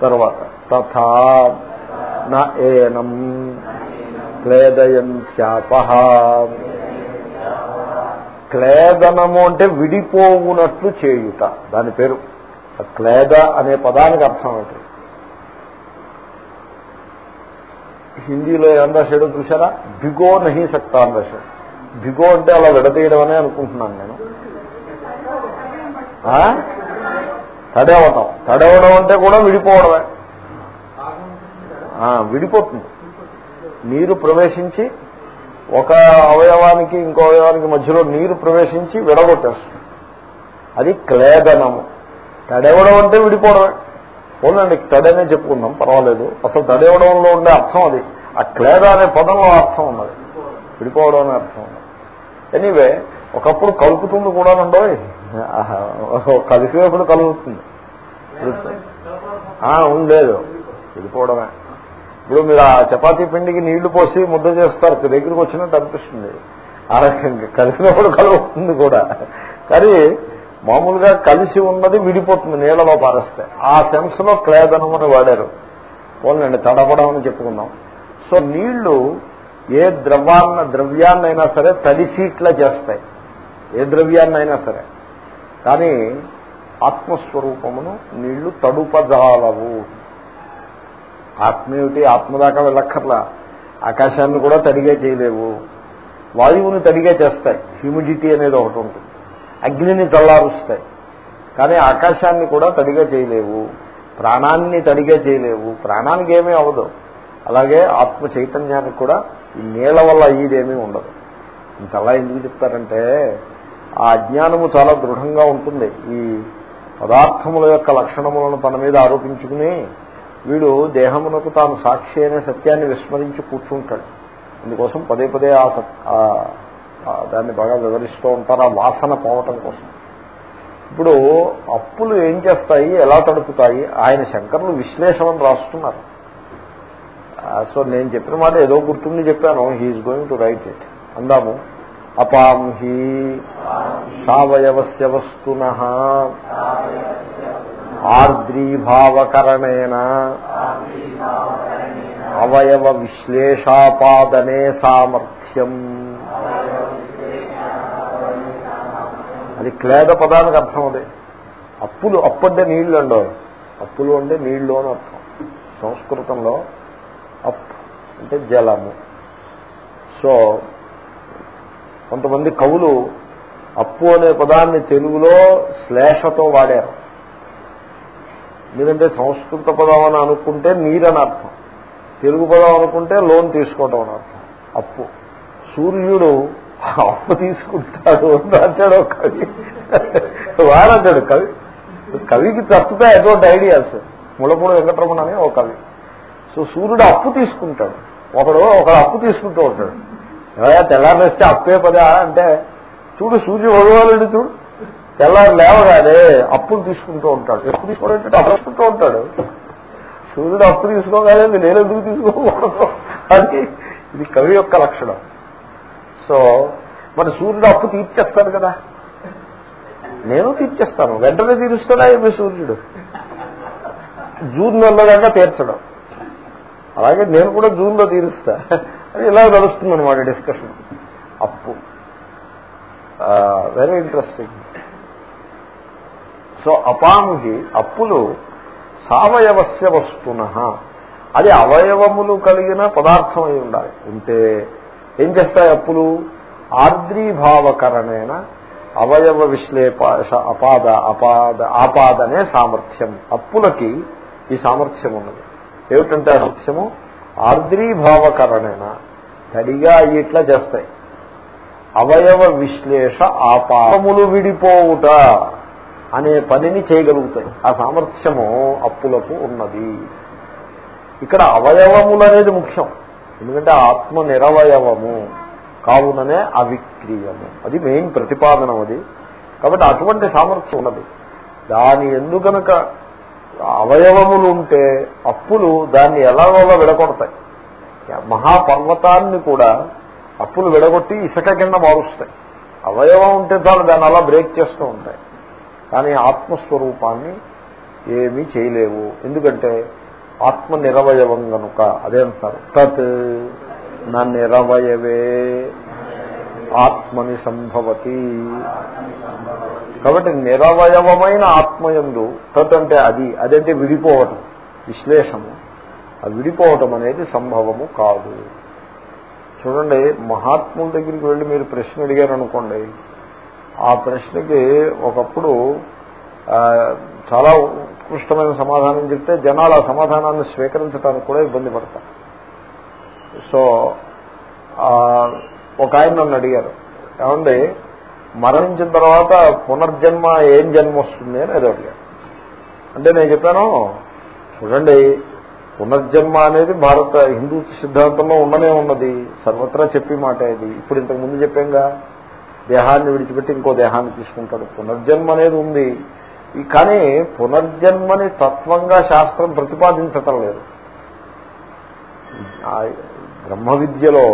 తర్వాత తథా ఏనం క్లేదయంత్యాప. క్లేదనము అంటే విడిపోవునట్లు చేయుట. దాని పేరు క్లేద అనే పదానికి అర్థం ఏంటి? హిందీలో ఏం రాశాడో చూసారా బిగో నహి సక్తా అని రాశాడు బిగో అంటే అలా విడదీయడం అనే అనుకుంటున్నాను నేను. తడవటం. తడవడం అంటే కూడా విడిపోవడమే. విడిపోతుంది. నీరు ప్రవేశించి ఒక అవయవానికి ఇంకో అవయవానికి మధ్యలో నీరు ప్రవేశించి విడగొట్టేస్తుంది. అది క్లేదనము. తడవడం అంటే విడిపోవడమే. పోలండి తడనే చెప్పుకుందాం పర్వాలేదు. అసలు తడేవడంలో ఉండే అర్థం అది. ఆ క్లేద అనే పదంలో అర్థం ఉన్నది. విడిపోవడం అనే అర్థం ఉన్నది. ఎనీవే ఒకప్పుడు కలుపుతుంది కూడా ఉండవు కలిసినప్పుడు కలుగుతుంది. ఉండలేదు విడిపోవడమే. ఇప్పుడు మీరు ఆ చపాతీ పిండికి నీళ్ళు పోసి ముద్ద చేస్తారు దగ్గరికి వచ్చినట్టు అనిపిస్తుంది. ఆ రకంగా కలిసినప్పుడు కలుగుతుంది కూడా. కానీ మామూలుగా కలిసి ఉన్నది విడిపోతుంది నీళ్ళలో పారేస్తే. ఆ సెన్స్లో క్లేదనమని వాడారు. పోలండి తడపడం అని చెప్పుకుందాం. సో నీళ్ళు ఏ ద్రవాన్న ద్రవ్యాన్నైనా సరే తడిసీట్లా చేస్తాయి. ఏ ద్రవ్యాన్నైనా సరే. కానీ ఆత్మస్వరూపమును నీళ్ళు తడుపజాలవు. ఆత్మేమిటి? ఆత్మదాకా వెళ్ళక్కర్లా. ఆకాశాన్ని కూడా తడిగే చేయలేవు. వాయువుని తడిగే చేస్తాయి. హ్యూమిడిటీ అనేది ఒకటి ఉంటుంది. అగ్నిని చల్లారుస్తాయి కానీ ఆకాశాన్ని కూడా తడిగా చేయలేవు. ప్రాణాన్ని తడిగా చేయలేవు. ప్రాణానికి ఏమీ అవ్వదు. అలాగే ఆత్మ చైతన్యానికి కూడా ఈ నీళ్ళ వల్ల అయ్యేదేమీ ఉండదు. ఇంతలా ఎందుకు చెప్తారంటే ఆ అజ్ఞానము చాలా దృఢంగా ఉంటుంది. ఈ పదార్థముల యొక్క లక్షణములను తన మీద ఆరోపించుకుని వీడు దేహమునకు తాను సాక్షి అనే సత్యాన్ని విస్మరించి కూర్చుంటాడు. అందుకోసం పదే పదే ఆ దాన్ని బాగా వివరిస్తూ ఉంటారు ఆ వాసన పోవటం కోసం. ఇప్పుడు అప్పులు ఏం చేస్తాయి ఎలా తడుపుతాయి ఆయన శంకర్లు విశ్లేషణ రాస్తున్నారు. సో నేను చెప్పిన మాట ఏదో గుర్తుండి చెప్పాను he's going to write it అందాము. అపాం హి సావయవస్య వస్తున ఆర్ద్రీభావకరణేన అవయవ విశ్లేషాపాదనే సామర్థ్యం. అది క్లేద పదానికి అర్థం అదే. అప్పులు అప్పు అంటే నీళ్ళు అండో అప్పులు అంటే నీళ్ళు అని అర్థం. సంస్కృతంలో అప్ అంటే జలము. సో కొంతమంది కవులు అప్పు అనే పదాన్ని తెలుగులో శ్లేషతో వాడారు. ఎందుకంటే సంస్కృత పదం అని అనుకుంటే నీరని అర్థం. తెలుగు పదం అనుకుంటే లోన్ తీసుకోవటం అని అర్థం. అప్పు. సూర్యుడు అప్పు తీసుకుంటాడు అంటాడు కవి. వాడంటాడు కవి. కవికి తప్పుతాయి అటువంటి ఐడియాస్ ముళ్ళపూడి వెంకటరమణ అని ఒక కవి. సో సూర్యుడు అప్పు తీసుకుంటాడు. ఒకడు ఒకడు అప్పు తీసుకుంటూ ఉంటాడు. ఎవరైనా తెల్లారేస్తే అప్పే పదా అంటే చూడు సూర్య భగవానుడు చూడు. తెల్లారు లేవగానే అప్పులు తీసుకుంటూ ఉంటాడు. ఎప్పుడు తీసుకోవాలంటే అప్పు తీసుకుంటూ ఉంటాడు. సూర్యుడు అప్పు తీసుకోగానే నేను ఎందుకు తీసుకోకూడదు? అది ఇది కవి యొక్క లక్షణం. సో మరి సూర్యుడు అప్పు తీర్చేస్తాడు కదా. నేను తీర్చేస్తాను. వెంటనే తీరుస్తాడా ఏమి సూర్యుడు? జూన్ నెలలో కన్నా తీర్చడం. అలాగే నేను కూడా జూన్లో తీరుస్తా. అది ఇలా నడుస్తుంది అనమాట డిస్కషన్. అప్పు. Very interesting. సో అపాముకి అప్పులు సావయవస్య వస్తున. అది అవయవములు కలిగిన పదార్థం అయి ఉండాలి. ఉంటే ఏం చేస్తాయి అప్పులు? ఆర్ద్రీభావకరణేన అవయవ విశ్లేపాష అపాద అపాద ఆపాదనే సామర్థ్యం. అప్పులకి ఈ సామర్థ్యం ఉన్నది. ఏమిటంటే సామర్థ్యము? ఆర్ద్రీభావకరణేన తడిగా ఇట్లా చేస్తాయి. అవయవ విశ్లేష ఆపాదములు విడిపోవుట అనే పనిని చేయగలుగుతాయి. ఆ సామర్థ్యము అప్పులకు ఉన్నది. ఇక్కడ అవయవములు అనేది ముఖ్యం. ఎందుకంటే ఆత్మ నిరవయవము కావుననే అవిక్రీయము. అది మెయిన్ ప్రతిపాదనం అది. కాబట్టి అటువంటి సామర్థ్యం ఉన్నది. దాని ఎందుకనక అవయవములు ఉంటే అప్పులు దాన్ని ఎలాగోలా విడగొడతాయి. మహాపర్వతాన్ని కూడా అప్పులు విడగొట్టి ఇసుక కింద మారుస్తాయి. అవయవం ఉంటే చాలు దాన్ని అలా బ్రేక్ చేస్తూ ఉంటాయి. కానీ ఆత్మస్వరూపాన్ని ఏమీ చేయలేవు. ఎందుకంటే ఆత్మ నిరవయవం గనుక అదే అంటారు. తత్ నా నిరవయవే ఆత్మని సంభవతి. కాబట్టి నిరవయవమైన ఆత్మయందు తత్ అంటే అది అదంటే విడిపోవటం విశ్లేషము ఆ విడిపోవటం అనేది సంభవము కాదు. చూడండి మహాత్ముల దగ్గరికి వెళ్ళి మీరు ప్రశ్న అడిగారనుకోండి ఆ ప్రశ్నకి ఒకప్పుడు చాలా ఉత్కృష్టమైన సమాధానం చెప్తే జనాలు ఆ సమాధానాన్ని స్వీకరించడానికి కూడా ఇబ్బంది పడతారు. సో ఒక ఆయన నన్ను అడిగారు ఏమండి మరణించిన తర్వాత పునర్జన్మ ఏం జన్మ వస్తుంది? అని అది అడిగారు. అంటే నేను చెప్పాను చూడండి పునర్జన్మ అనేది భారత హిందూ సిద్ధాంతంలో ఉండనే ఉన్నది. సర్వత్రా చెప్పి మాట ఇది. ఇప్పుడు ఇంతకుముందు చెప్పాంగా దేహాన్ని విడిచిపెట్టి ఇంకో దేహాన్ని తీసుకుంటాడు. పునర్జన్మ అనేది ఉంది. కానీ పునర్జన్మని తత్వంగా శాస్త్రం ప్రతిపాదించటం లేదు. బ్రహ్మ విద్యలో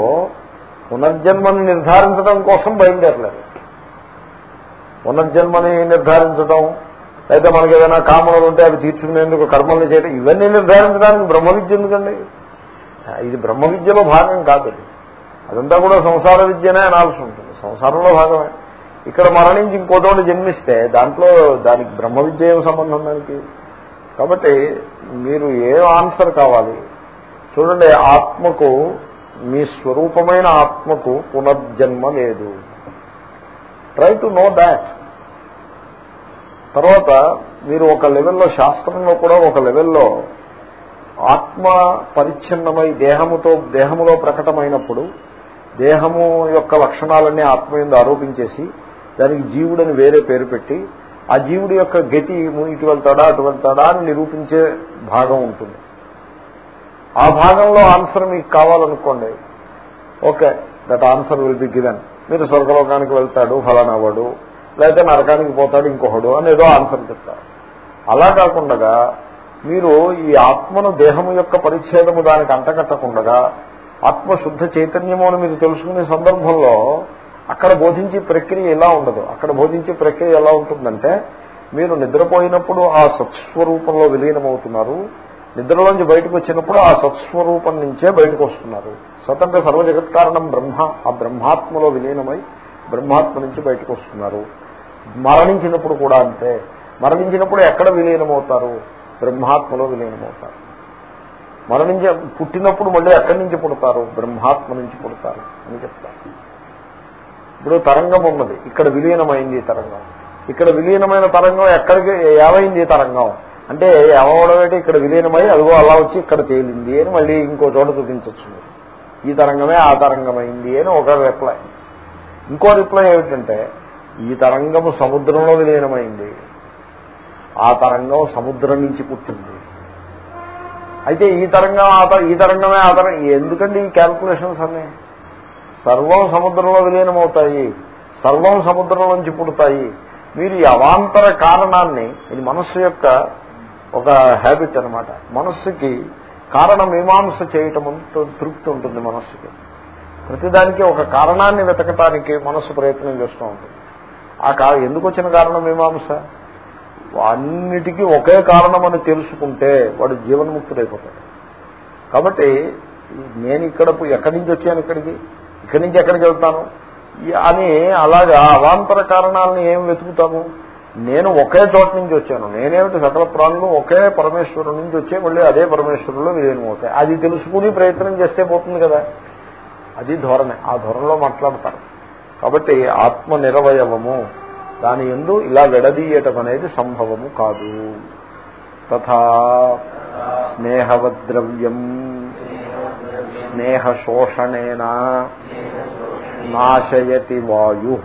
పునర్జన్మని నిర్ధారించడం కోసం బయలుదేరలేదు. పునర్జన్మని నిర్ధారించడం అయితే మనకి ఏదైనా కామనలు ఉంటే అవి తీర్చుకునేందుకు కర్మల్ని చేయడం ఇవన్నీ నిర్ధారించడానికి బ్రహ్మ విద్య ఎందుకండి? ఇది బ్రహ్మ విద్యలో భాగం కాదు. అదంతా కూడా సంసార విద్యనే అనాల్సి ఉంటుంది. సంసారంలో భాగమే. ఇక్కడ మరణించి ఇంకోటోడు జన్మిస్తే దాంట్లో దానికి బ్రహ్మ విద్య ఏం సంబంధం దానికి? కాబట్టి మీరు ఏ ఆన్సర్ కావాలి? చూడండి ఆత్మకు మీ స్వరూపమైన ఆత్మకు పునర్జన్మ లేదు. ట్రై టు నో దాట్ తర్వాత మీరు ఒక లెవెల్లో శాస్త్రంలో కూడా ఒక లెవెల్లో ఆత్మ పరిచ్ఛిన్నమై దేహముతో దేహములో ప్రకటమైనప్పుడు దేహము యొక్క లక్షణాలన్నీ ఆత్మ ఆరోపించేసి దానికి జీవుడని వేరే పేరు పెట్టి ఆ జీవుడి యొక్క గతి ఇటు వెళ్తాడా అటు వెళ్తాడా అని నిరూపించే భాగం ఉంటుంది. ఆ భాగంలో ఆన్సర్ మీకు కావాలనుకోండి. Okay that answer will be given. మీరు స్వర్గలోకానికి వెళ్తాడు ఫలానా వాడు లేకపోతే నరకానికి పోతాడు ఇంకొకడు అని ఏదో ఆన్సర్ చెప్తారు. అలా కాకుండా మీరు ఈ ఆత్మను దేహము యొక్క పరిచ్ఛేదము దానికి అంటకట్టకుండగా ఆత్మ శుద్ధ చైతన్యము అని మీరు తెలుసుకునే సందర్భంలో అక్కడ బోధించే ప్రక్రియ ఎలా ఉండదు? అక్కడ బోధించే ప్రక్రియ ఎలా ఉంటుందంటే మీరు నిద్రపోయినప్పుడు ఆ సత్స్వరూపంలో విలీనమవుతున్నారు. నిద్రలోంచి బయటకు వచ్చినప్పుడు ఆ సత్స్వరూపం నుంచే బయటకు వస్తున్నారు. సత్ అంటే సర్వ జగత్ కారణం బ్రహ్మ. ఆ బ్రహ్మాత్మలో విలీనమై బ్రహ్మాత్మ నుంచి బయటకు వస్తున్నారు. మరణించినప్పుడు కూడా అంతే. మరణించినప్పుడు ఎక్కడ విలీనమవుతారు? బ్రహ్మాత్మలో విలీనమవుతారు. మరణించ పుట్టినప్పుడు మళ్ళీ ఎక్కడి నుంచి పుడతారు? బ్రహ్మాత్మ నుంచి పుడతారు అని చెప్తారు. ఇప్పుడు తరంగం ఉన్నది. ఇక్కడ విలీనమైంది తరంగం. ఇక్కడ విలీనమైన తరంగం ఎక్కడికి ఏమైంది తరంగం? అంటే ఏమవడం ఇక్కడ విలీనమై అదిగో అలా వచ్చి ఇక్కడ తేలింది అని మళ్ళీ ఇంకో చోట చూపించవచ్చు ఈ తరంగమే ఆ తరంగమైంది అని ఒక రిప్లై ఇంకో రిప్లై ఏమిటంటే ఈ తరంగము సముద్రంలో విలీనమైంది. ఆ తరంగం సముద్రం నుంచి పుట్టింది. అయితే ఈ తరంగం ఈ తరంగమే ఆ తరంగం ఎందుకండి ఈ క్యాల్కులేషన్స్ అన్నీ? సర్వం సముద్రంలో విలీనమవుతాయి సర్వం సముద్రంలోంచి పుడతాయి. మీరు ఈ అవాంతర కారణాన్ని ఇది మనస్సు యొక్క ఒక హ్యాబిట్ అనమాట మనస్సుకి కారణ మీమాంస చేయటం తృప్తి ఉంటుంది మనస్సుకి. ప్రతిదానికి ఒక కారణాన్ని వెతకటానికి మనస్సు ప్రయత్నం చేస్తూ ఉంటుంది. ఆ కా ఎందుకు వచ్చిన కారణం మీమాంస అన్నిటికీ ఒకే కారణం అని తెలుసుకుంటే వాడు జీవన్ముక్తుడైపోతాడు. కాబట్టి నేను ఇక్కడ ఎక్కడి నుంచి వచ్చాను ఇక్కడికి? ఇక్కడి నుంచి ఎక్కడికి వెళ్తాను? అని అలాగా అవాంతర కారణాలను ఏం వెతుకుతాము? నేను ఒకే చోట నుంచి వచ్చాను. నేనేమిటి సకల ప్రాణులు ఒకే పరమేశ్వరు నుంచి వచ్చే మళ్ళీ అదే పరమేశ్వరులో విలీనమవుతాయి అది తెలుసుకుని ప్రయత్నం చేస్తే పోతుంది కదా? అది ధోరణి. ఆ ధోరణిలో మాట్లాడతారు. కాబట్టి ఆత్మ నిరవయవము దాని ఎందు ఇలా విడదీయటం అనేది సంభవము కాదు. తథా స్నేహవద్రవ్యం. స్నేహ శోషణేనా నాశయతి వాయు.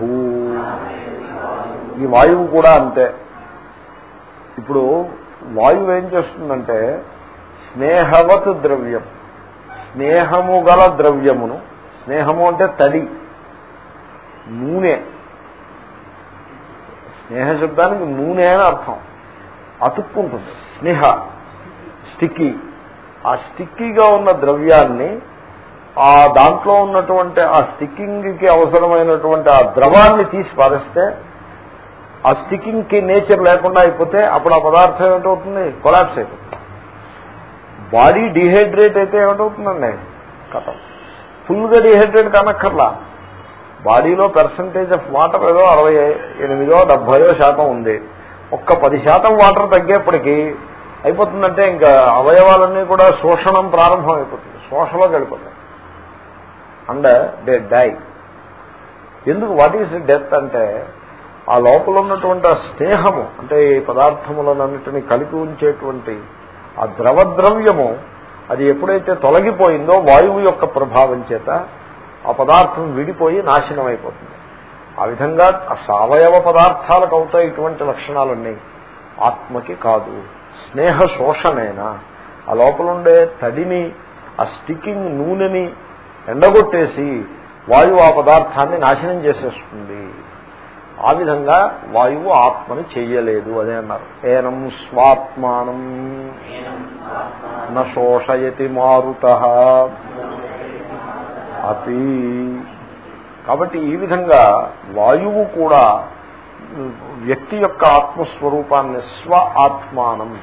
ఈ వాయువు కూడా అంతే. ఇప్పుడు వాయువు ఏం చేస్తుందంటే స్నేహవత్ ద్రవ్యం. స్నేహము గల ద్రవ్యమును స్నేహము అంటే తడి నూనె. స్నేహ శబ్దానికి నూనె అని అర్థం. అతుక్కుంటుంది. స్నేహ స్టిక్కీ. ఆ స్టిక్కీగా ఉన్న ద్రవ్యాన్ని ఆ దాంట్లో ఉన్నటువంటి ఆ స్టిక్కింగ్కి అవసరమైనటువంటి ఆ ద్రవాన్ని తీసి పారేస్తే ఆ స్టిక్కింగ్కి నేచర్ లేకుండా అయిపోతే అప్పుడు ఆ పదార్థం ఏమిటవుతుంది కొలాప్స్ అయిపోతుంది. బాడీ డిహైడ్రేట్ అయితే ఏమిటవుతుందండి కథం ఫుల్గా డిహైడ్రేట్ కానక్కర్లా. బాడీలో పర్సంటేజ్ ఆఫ్ వాటర్ ఏదో అరవై ఎనిమిదో డెబ్బయో శాతం ఉంది. ఒక్క పది శాతం వాటర్ తగ్గేప్పటికీ అయిపోతుందంటే ఇంకా అవయవాలన్నీ కూడా శోషణం ప్రారంభం అయిపోతుంది శోషలోకి వెళ్ళిపోతాయి అండ్ దే డై. ఎందుకు? వాట్ ఈస్ డెత్ అంటే ఆ లోపల ఉన్నటువంటి ఆ స్నేహము అంటే ఈ పదార్థములన్నింటినీ కలిపి ఉంచేటువంటి ఆ ద్రవద్రవ్యము అది ఎప్పుడైతే తొలగిపోయిందో వాయువు యొక్క ప్రభావం చేత ఆ పదార్థం విడిపోయి నాశనం అయిపోతుంది ఆ విధంగా సవయవ పదార్థాలకు అవుతాయి ఇటువంటి లక్షణాలన్నీ. ఆత్మకి కాదు. స్నేహ శోషణైనా. ఆ లోపలుండే తడిని ఆ స్టికింగ్ నూనెని ఎండగొట్టేసి వాయువు ఆ పదార్థాన్ని నాశనం చేసేస్తుంది. ఆ విధంగా వాయువు ఆత్మని చెయ్యలేదు అదే అన్నారు. ఏనం స్వాత్మానం నోషయతి మారుత. అతి. కాబట్టి ఈ విధంగా వాయువు కూడా వ్యక్తి యొక్క ఆత్మస్వరూపాన్ని స్వ ఆత్మానం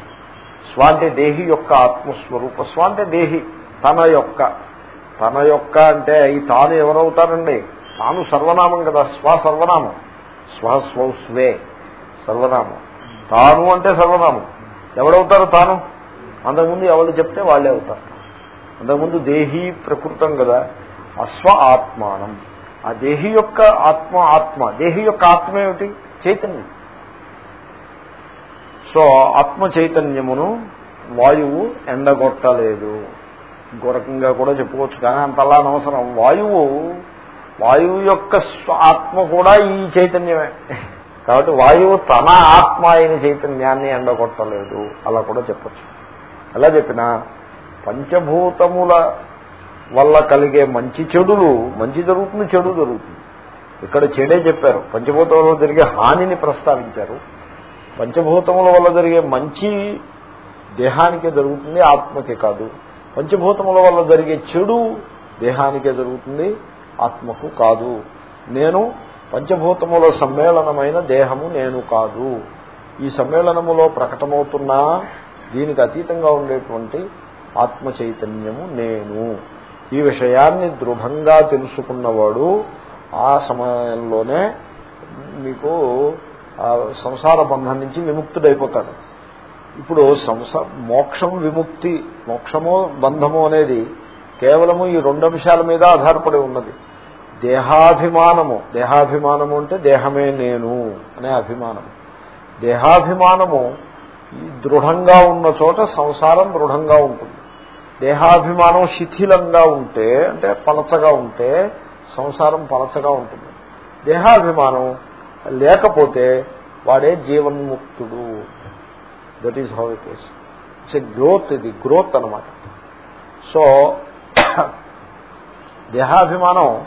స్వ అంటే దేహి యొక్క ఆత్మస్వరూప స్వ అంటే దేహి తన యొక్క తన యొక్క అంటే ఈ తాను ఎవరవుతారండి? తాను సర్వనామం కదా స్వ సర్వనామం. స్వే సర్వనామం. తాను అంటే సర్వనామం. ఎవడవుతారు తాను? అంతకుముందు ఎవరు చెప్తే వాళ్ళే అవుతారు. అంతకుముందు దేహీ ప్రకృతం కదా అస్వ ఆత్మానం. ఆ దేహి యొక్క ఆత్మ ఆత్మ దేహి యొక్క ఆత్మ ఏమిటి? చైతన్యం. సో ఆత్మ చైతన్యమును వాయువు ఎండగొట్టలేదు. ఇంకో రకంగా కూడా చెప్పుకోవచ్చు. కానీ అంతలా అనవసరం. వాయువు వాయువు యొక్క ఆత్మ కూడా ఈ చైతన్యమే. కాబట్టి వాయువు తన ఆత్మ అయిన చైతన్యాన్ని ఎండగొట్టలేదు. అలా కూడా చెప్పచ్చు. ఎలా చెప్పినా పంచభూతముల వల్ల కలిగే మంచి చెడులు మంచి జరుగుతుంది చెడు జరుగుతుంది. ఇక్కడ చెడే చెప్పారు. పంచభూతముల జరిగే హానిని ప్రస్తావించారు. పంచభూతముల వల్ల జరిగే మంచి దేహానికే జరుగుతుంది ఆత్మకి కాదు. పంచభూతముల వల్ల జరిగే చెడు దేహానికే జరుగుతుంది ఆత్మకు కాదు. నేను పంచభూతముల సమ్మేళనమైన దేహము నేను కాదు. ఈ సమ్మేళనములో ప్రకటమవుతున్నా దీనికి అతీతంగా ఉండేటువంటి ఆత్మ చైతన్యము నేను. ఈ విషయాన్ని దృఢంగా తెలుసుకున్నవాడు ఆ సమయంలోనే మీకు సంసార బంధం నుంచి విముక్తుడైపోతాడు. ఇప్పుడు సంసార మోక్షం విముక్తి మోక్షము బంధము అనేది కేవలము ఈ రెండు అంశాల మీద ఆధారపడి ఉన్నది. దేహాభిమానము. దేహాభిమానము అంటే దేహమే నేను అనే అభిమానము. దేహాభిమానము దృఢంగా ఉన్న చోట సంసారం దృఢంగా ఉంటుంది. దేహాభిమానం శిథిలంగా ఉంటే అంటే పలచగా ఉంటే సంసారం పలచగా ఉంటుంది. దేహాభిమానం లేకపోతే వాడే జీవన్ముక్తుడు. That is how it is it's a growth ఇది గ్రోత్ అనమాట సో దేహాభిమానం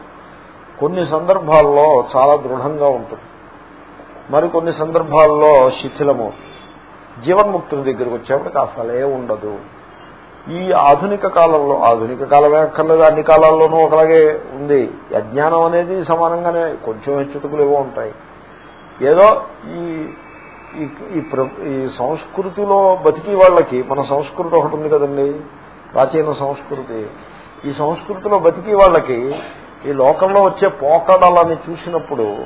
కొన్ని సందర్భాల్లో చాలా దృఢంగా ఉంటుంది. మరి కొన్ని సందర్భాల్లో శిథిలము. జీవన్ముక్తుల దగ్గరికి వచ్చేప్పటికి అసలే ఉండదు. ఈ ఆధునిక కాలంలో ఆధునిక కాలమే అక్కర్లేదు. అన్ని కాలాల్లోనూ ఒకలాగే ఉంది. అజ్ఞానం అనేది సమానంగానే కొంచెం హెచ్చుతుకులు ఏవో ఉంటాయి. ఏదో ఈ ఈ ఈ సంస్కృతిలో బతికి వాళ్ళకి మన సంస్కృతి ఒకటి ఉంది కదండి ప్రాచీన సంస్కృతి. ఈ సంస్కృతిలో బతికి వాళ్ళకి ఈ లోకంలో వచ్చే పోకడలని చూసినప్పుడు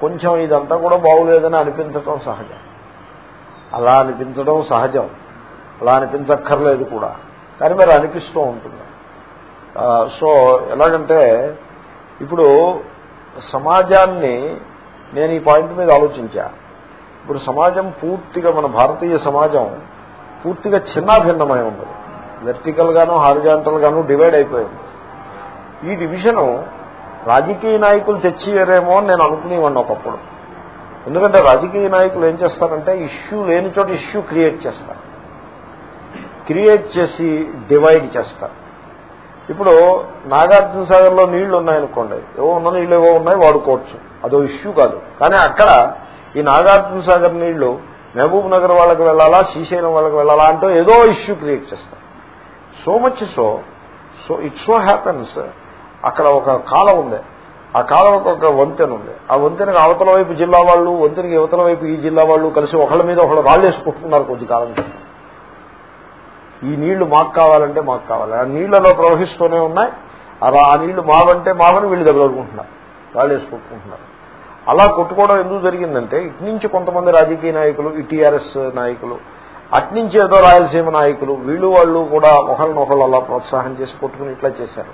కొంచెం ఇదంతా కూడా బాగులేదని అనిపించటం సహజం. అలా అనిపించడం సహజం. అలా అనిపించక్కర్లేదు కూడా. కానీ మరి అనిపిస్తూ ఉంటుంది. సో ఎలాగంటే ఇప్పుడు సమాజాన్ని నేను ఈ పాయింట్ మీద ఆలోచించా. ఇప్పుడు సమాజం పూర్తిగా మన భారతీయ సమాజం పూర్తిగా చిన్నాభిన్నమై ఉండదు వెర్టికల్ గాను హారిజాంటల్ గాను డివైడ్ అయిపోయింది. ఈ డివిజను రాజకీయ నాయకులు తెచ్చియరేమో అని నేను అనుకునేవాడిని ఒకప్పుడు. ఎందుకంటే రాజకీయ నాయకులు ఏం చేస్తారంటే ఇష్యూ లేని చోట ఇష్యూ క్రియేట్ చేస్తారు. క్రియేట్ చేసి డివైడ్ చేస్తారు. ఇప్పుడు నాగార్జున సాగర్లో నీళ్ళు ఉన్నాయనుకోండి ఏవో ఉన్న నీళ్ళు ఏవో ఉన్నాయి వాడుకోవచ్చు. అదో ఇష్యూ కాదు. కానీ అక్కడ ఈ నాగార్జున సాగర్ నీళ్ళు మహబూబ్ నగర్ వాళ్ళకి వెళ్ళాలా శ్రీశైలం వాళ్ళకి వెళ్ళాలా అంటూ ఏదో ఇష్యూ క్రియేట్ చేస్తారు. So much so so it so happens అక్కడ ఒక కాలం ఉంది. ఆ కాలంలో ఒక వంతెన ఉంది. ఆ వంతెనకు అవతల వైపు జిల్లా వాళ్ళు వంతెనకి యువతల వైపు ఈ జిల్లా వాళ్ళు కలిసి ఒకళ్ళ మీద ఒకళ్ళు రాళ్ళు వేసుకుంటున్నారు కొద్ది కాలం ఈ నీళ్ళు మాకు కావాలంటే మాకు కావాలి. ఆ నీళ్ళలో ప్రవహిస్తూనే ఉన్నాయి. అలా ఆ నీళ్ళు మావంటే మావని వీళ్ళు దగ్గరుకుంటున్నారు రాళ్ళు వేసుకుంటున్నారు అలా కొట్టుకోవడం ఎందుకు జరిగిందంటే ఇటు నుంచి కొంతమంది రాజకీయ నాయకులు ఈ టీఆర్ఎస్ నాయకులు అట్నుంచి ఏదో రాయలసీమ నాయకులు వీళ్ళు వాళ్ళు కూడా ఒకళ్ళనొకళ్ళు అలా ప్రోత్సాహం చేసి కొట్టుకుని ఇట్లా చేశారు.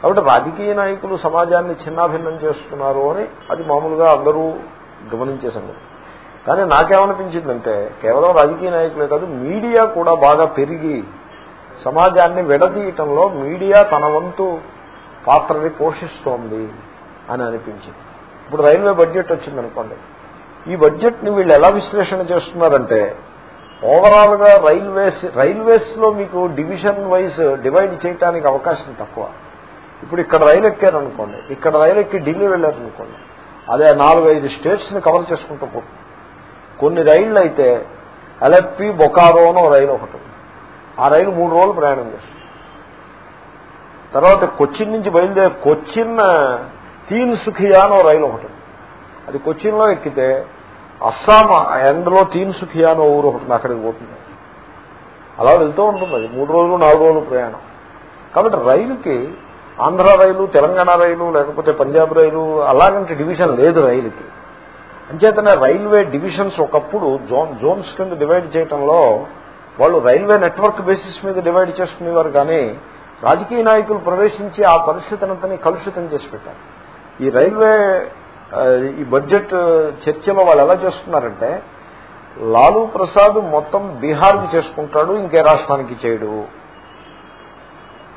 కాబట్టి రాజకీయ నాయకులు సమాజాన్ని చిన్నాభిన్నం చేస్తున్నారు అని అది మామూలుగా అందరూ గమనించే కానీ నాకేమనిపించిందంటే కేవలం రాజకీయ నాయకులే కాదు మీడియా కూడా బాగా పెరిగి సమాజాన్ని విడదీయటంలో మీడియా తన వంతు పాత్రని పోషిస్తోంది అని అనిపించింది. ఇప్పుడు రైల్వే బడ్జెట్ వచ్చిందనుకోండి. ఈ బడ్జెట్ని వీళ్ళు ఎలా విశ్లేషణ చేస్తున్నారంటే ఓవరాల్గా రైల్వేస్ రైల్వేస్లో మీకు డివిజన్ వైజ్ డివైడ్ చేయడానికి అవకాశం తక్కువ. ఇప్పుడు ఇక్కడ రైలు ఎక్కారనుకోండి ఇక్కడ రైలు ఎక్కి ఢిల్లీ వెళ్ళారనుకోండి అదే నాలుగైదు స్టేట్స్ని కవర్ చేసుకుంటూ పోతుంది. కొన్ని రైళ్ళు అయితే అలెప్పి బొకారో అని రైలు ఒకటి ఆ రైలు మూడు రోజులు ప్రయాణం చేస్తుంది. తర్వాత కొచ్చిన్ నుంచి బయలుదేరి కొచ్చిన్ తీన్ సుఖియా అని రైలు ఒకటి అది కొచ్చిన్లో ఎక్కితే అస్సాం ఎండలో తీన్ సుఖియా అని ఊరు ఒకటి అక్కడికి పోతుంది. అలా వెళ్తూ ఉంటుంది అది. మూడు రోజులు నాలుగు రోజులు ప్రయాణం. కాబట్టి రైలుకి ఆంధ్ర రైలు తెలంగాణ రైలు లేకపోతే పంజాబ్ రైలు అలాగంటే డివిజన్ లేదు రైలుకి. అంచేతనే రైల్వే డివిజన్స్ ఒకప్పుడు జోన్ జోన్స్ కింద డివైడ్ చేయడంలో వాళ్ళు రైల్వే నెట్వర్క్ బేసిస్ మీద డివైడ్ చేసుకునేవారు కానీ రాజకీయ నాయకులు ప్రవేశించి ఆ పరిస్థితినంతని కలుషితం చేసి పెట్టారు. ఈ రైల్వే ఈ బడ్జెట్ చర్చలో వాళ్ళు ఎలా చేస్తున్నారంటే లాలూ ప్రసాద్ మొత్తం బీహార్కి చేసుకుంటాడు ఇంకే రాష్ట్రానికి చేయడు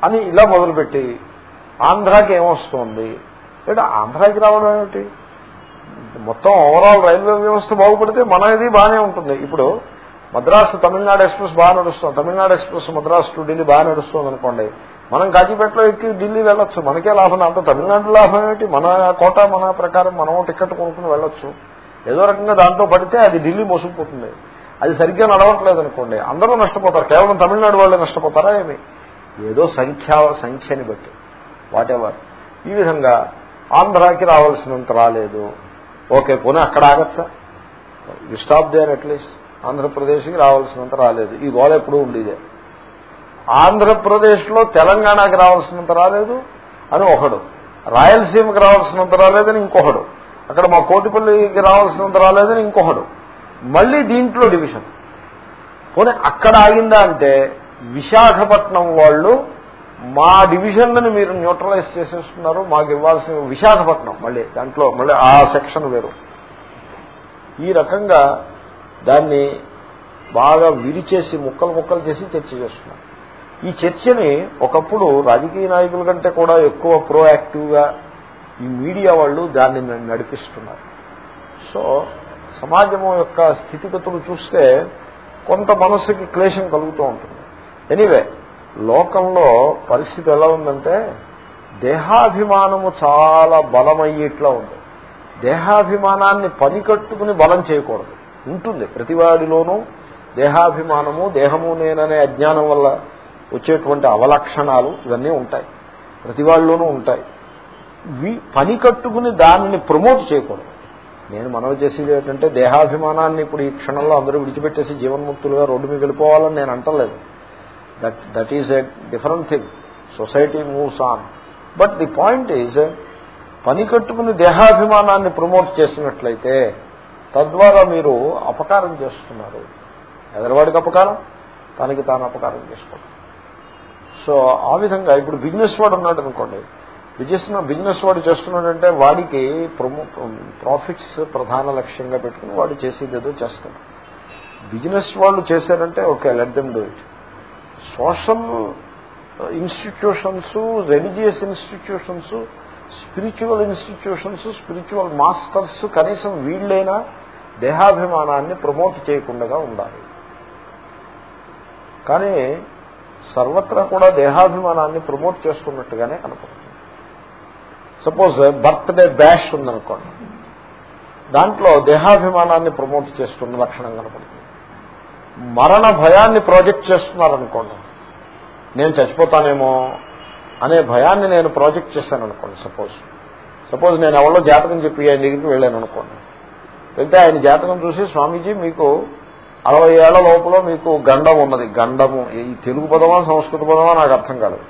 అని ఇలా మొదలుపెట్టి ఆంధ్రాకి ఏమొస్తుంది? లేదా ఆంధ్రాకి రావడం ఏమిటి? మొత్తం ఓవరాల్ రైల్వే వ్యవస్థ బాగుపడితే మనది బాగానే ఉంటుంది. ఇప్పుడు మద్రాసు తమిళనాడు ఎక్స్ప్రెస్ బాగా నడుస్తుంది. తమిళనాడు ఎక్స్ప్రెస్ మద్రాసు టు ఢిల్లీ బాగా నడుస్తుంది అనుకోండి మనం కాజీపేటలో ఎక్కి ఢిల్లీ వెళ్ళొచ్చు. మనకే లాభం. అంత తమిళనాడు లాభం ఏమిటి? మన కోట మన ప్రకారం మనం టికెట్ కొనుక్కుని వెళ్ళొచ్చు. ఏదో రకంగా దాంట్లో పడితే అది ఢిల్లీ మోసుకుపోతుంది. అది సరిగ్గా నడవట్లేదు అనుకోండి అందరూ నష్టపోతారు. కేవలం తమిళనాడు వాళ్ళే నష్టపోతారా ఏమి? ఏదో సంఖ్యా సంఖ్యని బట్టి. వాటెవర్ ఈ విధంగా ఆంధ్రాకి రావాల్సినంత రాలేదు. ఓకే పోనీ అక్కడ ఆగచ్చా? You stop there at least ఆంధ్రప్రదేశ్కి రావాల్సినంత రాలేదు. ఈ గోడ ఎప్పుడూ ఉండేదే. ఆంధ్రప్రదేశ్లో తెలంగాణకి రావాల్సినంత రాలేదు అని ఒకడు. రాయలసీమకి రావాల్సినంత రాలేదని ఇంకొకడు. అక్కడ మా కోటిపల్లికి రావాల్సినంత రాలేదని ఇంకొకడు. మళ్ళీ దీంట్లో డివిజన్. పోనీ అక్కడ ఆగిందా అంటే విశాఖపట్నం వాళ్ళు మా డివిజన్లను మీరు న్యూట్రలైజ్ చేసేస్తున్నారు మాకు ఇవ్వాల్సిన విశాఖపట్నం మళ్ళీ దాంట్లో మళ్ళీ ఆ సెక్షన్ వేరు. ఈ రకంగా దాన్ని బాగా విరిచేసి ముక్కలు ముక్కలు చేసి చర్చ చేస్తున్నారు. ఈ చర్చని ఒకప్పుడు రాజకీయ నాయకుల కంటే కూడా ఎక్కువ ప్రోయాక్టివ్గా ఈ మీడియా వాళ్ళు దాన్ని నడిపిస్తున్నారు. సో సమాజం యొక్క స్థితిగతులు చూస్తే కొంత మనస్సుకి క్లేశం కలుగుతూ ఉంటుంది. ఎనీవే లోకంలో పరిస్థితి ఎలా ఉందంటే దేహాభిమానము చాలా బలమయ్యేట్లా ఉంది. దేహాభిమానాన్ని పని కట్టుకుని బలం చేయకూడదు. ఉంటుంది. ప్రతివాడిలోనూ దేహాభిమానము దేహము నేననే అజ్ఞానం వల్ల వచ్చేటువంటి అవలక్షణాలు ఇవన్నీ ఉంటాయి. ప్రతి వాళ్ళలోనూ ఉంటాయి. పని కట్టుకుని దానిని ప్రమోట్ చేయకూడదు. నేను మనవి చేసేది ఏంటంటే దేహాభిమానాన్ని ఇప్పుడు ఈ క్షణంలో అందరూ విడిచిపెట్టేసి జీవన్ముక్తులుగా రోడ్డు మీద వెళ్ళిపోవాలని నేను అంటలేదు. That that is a different thing society moves on but the point is పని కట్టుకుని దేహాభిమానాన్ని ప్రమోట్ చేసినట్లయితే తద్వారా మీరు అపకారం చేస్తున్నారు. ఎదరవాడికి అపకారం? తనకి తాను అపకారం చేసుకోవడం. సో ఆ విధంగా ఇప్పుడు బిజినెస్ వాడు ఉన్నాడు అనుకోండి. బిజినెస్ బిజినెస్ వాడు చేస్తున్నాడంటే వాడికి ప్రమో ప్రాఫిట్స్ ప్రధాన లక్ష్యంగా పెట్టుకుని వాడు చేసేది ఏదో చేస్తాడు. బిజినెస్ వాళ్ళు చేశారంటే okay let them do it. Social institutions religious institutions spiritual institutions spiritual masters కనీసం వీళ్ళైనా దేహాభిమానాన్ని ప్రమోట్ చేయకుండా ఉండాలి. కానీ సర్వత్రా కూడా దేహాభిమానాన్ని ప్రమోట్ చేస్తున్నట్టుగానే కనపడుతుంది. సపోజ్ బర్త్డే బ్యాష్ ఉందనుకోండి. దాంట్లో దేహాభిమానాన్ని ప్రమోట్ చేస్తున్న లక్షణం కనపడుతుంది. మరణ భయాన్ని ప్రాజెక్ట్ చేస్తున్నారనుకోండి. నేను చచ్చిపోతానేమో అనే భయాన్ని నేను ప్రాజెక్ట్ చేశాను అనుకోండి సపోజ్. సపోజ్ నేను ఎవరో జాతకం చెప్పి ఆయన దగ్గరికి వెళ్ళాను అనుకోండి వెళ్తే ఆయన జాతకం చూసి స్వామీజీ మీకు అరవై ఏళ్ళ లోపల మీకు గండం ఉన్నది. గండము ఈ తెలుగు పదమా సంస్కృత పదమా నాకు అర్థం కాలేదు.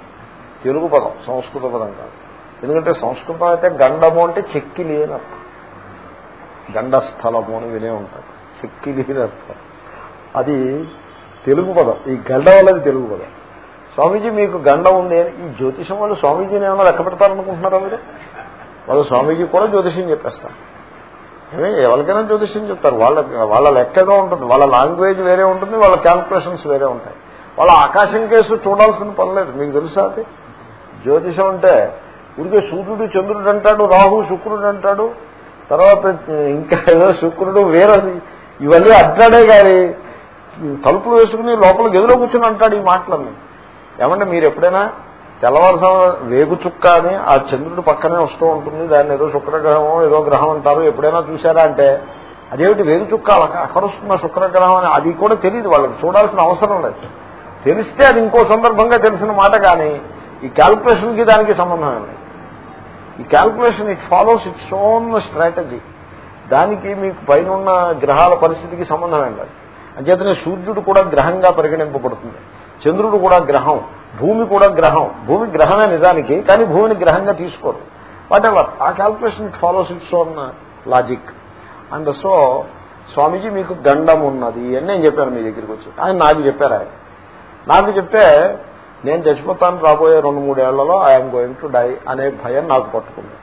తెలుగు పదం సంస్కృత పదం కాదు. ఎందుకంటే సంస్కృతం అయితే గండము అంటే చెక్కిలి అని అర్థం. గండస్థలము అని వినే ఉంటాడు చెక్కిలి అని అర్థం. అది తెలుగు పదం. ఈ గండం అనేది తెలుగు పదం. స్వామీజీ మీకు గండం ఉంది అని ఈ జ్యోతిషం వాళ్ళు స్వామీజీని ఏమైనా లెక్క పెడతారనుకుంటున్నారా మీరు? వాళ్ళు స్వామీజీ కూడా జ్యోతిషం చెప్పేస్తారు. ఎవరికైనా జ్యోతిష్యం చెప్తారు. వాళ్ళ వాళ్ళ లెక్కగా ఉంటుంది. వాళ్ళ లాంగ్వేజ్ వేరే ఉంటుంది వాళ్ళ క్యాల్కులేషన్స్ వేరే ఉంటాయి. వాళ్ళ ఆకాశం కేసు చూడాల్సిన పని లేదు. మీకు తెలుసా అది? జ్యోతిషం అంటే ఊరికే సూర్యుడు చంద్రుడు అంటాడు రాహు శుక్రుడు అంటాడు తర్వాత ఇంకా ఏదో శుక్రుడు వేరే ఇవన్నీ అంటాడే కానీ తలుపులు వేసుకుని లోపల గదిలో కూర్చొని అంటాడు ఈ మాటలన్నీ. ఏమంటే మీరు ఎప్పుడైనా తెల్లవారుసా వేగు చుక్క అని ఆ చంద్రుడు పక్కనే వస్తూ ఉంటుంది దాన్ని ఏదో శుక్రగ్రహమో ఏదో గ్రహం అంటారు ఎప్పుడైనా చూసారా అంటే అదేమిటి వేగు చుక్క అక్కడ వస్తున్న శుక్రగ్రహం అని అది కూడా తెలియదు వాళ్ళకి చూడాల్సిన అవసరం లేదు. తెలిస్తే అది ఇంకో సందర్భంగా తెలిసిన మాట కానీ ఈ క్యాల్కులేషన్కి దానికి సంబంధం ఉంది ఈ calculation it follows its own strategy. దానికి మీకు పైన ఉన్న గ్రహాల పరిస్థితికి సంబంధం ఏంటది అంచేతనే సూర్యుడు కూడా గ్రహంగా పరిగణింపబడుతుంది. చంద్రుడు కూడా గ్రహం భూమి కూడా గ్రహం. భూమి గ్రహమే నిజానికి కానీ భూమిని గ్రహంగా తీసుకోరు. వాట్ ఎవర్ ఆ calculation it follows its own logic and so Swamiji మీకు గండం ఉన్నది అని నేను చెప్పాను మీ దగ్గరికి వచ్చి. ఆయన నాకు చెప్పారు ఆయన. నాకు చెప్తే నేను చచ్చిపోతాను రాబోయే రెండు మూడేళ్ళలో ఐఎమ్ గోయింగ్ టు డై అనే భయం నాకు పట్టుకుంది.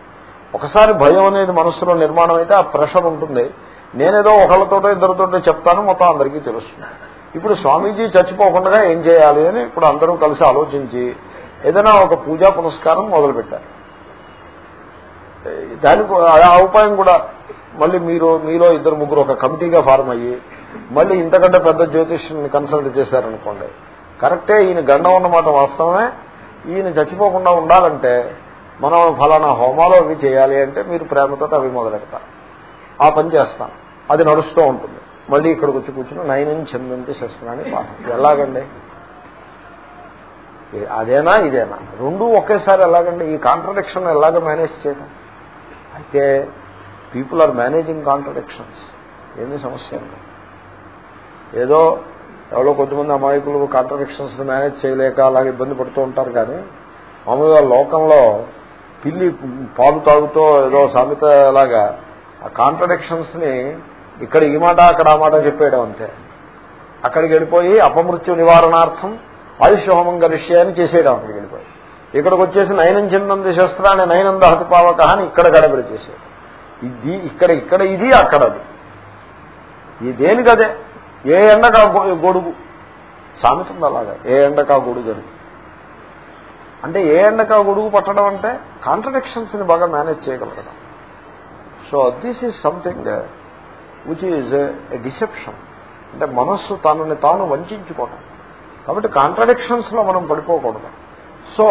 ఒకసారి భయం అనేది మనస్సులో నిర్మాణం అయితే ఆ ప్రెషర్ ఉంటుంది. నేనేదో ఒకళ్ళతోటో ఇద్దరితోటో చెప్తాను మొత్తం అందరికీ తెలుస్తుంది. ఇప్పుడు స్వామీజీ చచ్చిపోకుండా ఏం చేయాలి అని ఇప్పుడు అందరూ కలిసి ఆలోచించి ఏదైనా ఒక పూజా పునస్కారం మొదలుపెట్టారు. దానికి ఆ ఉపాయం కూడా మళ్ళీ మీరు మీలో ఇద్దరు ముగ్గురు ఒక కమిటీగా ఫార్మ్ అయ్యి మళ్ళీ ఇంతకంటే పెద్ద జ్యోతిష్యుని కన్సల్ట్ చేశారనుకోండి. కరెక్టే ఈయన గండం ఉన్నమాట వాస్తవమే. ఈయన చచ్చిపోకుండా ఉండాలంటే మనం ఫలానా హోమాలు అవి చేయాలి అంటే మీరు ప్రేమతో అవి మొదలెడతారు. ఆ పని చేస్తాం అది నడుస్తూ ఉంటుంది. మళ్ళీ ఇక్కడికి వచ్చి కూర్చుని నయనం చెందంతి శస్త్రాన్ని పాఠం ఎలాగండి? అదేనా ఇదేనా? రెండు ఒకేసారి ఎలాగండి? ఈ కాంట్రడిక్షన్ ఎలాగ మేనేజ్ చేయడం అయితే పీపుల్ ఆర్ మేనేజింగ్ కాంట్రడిక్షన్స్ ఏమీ సమస్య ఏదో ఎవరో కొద్దిమంది అమాయకులు కాంట్రడిక్షన్స్ మేనేజ్ చేయలేక అలాగే ఇబ్బంది పడుతూ ఉంటారు కానీ మామూలుగా లోకంలో పిల్లి పాలు తాగుతూ ఏదో సామెత లాగా ఆ కాంట్రడిక్షన్స్ని ఇక్కడ ఈ మాట అక్కడ ఆ మాట చెప్పేయడం అంతే. అక్కడికి వెళ్ళిపోయి అపమృత్యు నివారణార్థం ఆయుష్ హోమం గరిష్యాన్ని చేసేయడం అక్కడికి వెళ్ళిపోయి. ఇక్కడికి వచ్చేసి నయనం చిందంది శస్త్రాన్ని నయనం దహతి పావక అని ఇక్కడ గడబడి చేసేది ఇది ఇక్కడ ఇక్కడ ఇది అక్కడ ఈ దేనికదే ఏ ఎండకా గొడుగు? సామెతుంది అలాగా. ఏ ఎండకా గొడుగు అని అంటే ఏ ఎండకా గొడుగు పట్టడం అంటే కాంట్రడిక్షన్స్ని బాగా manage చేయగలగడం so this is something which is a deception అంటే మనస్సు తనని తాను వంచుకోవటం కాబట్టి కాంట్రడిక్షన్స్లో మనం పడిపోకూడదు. సో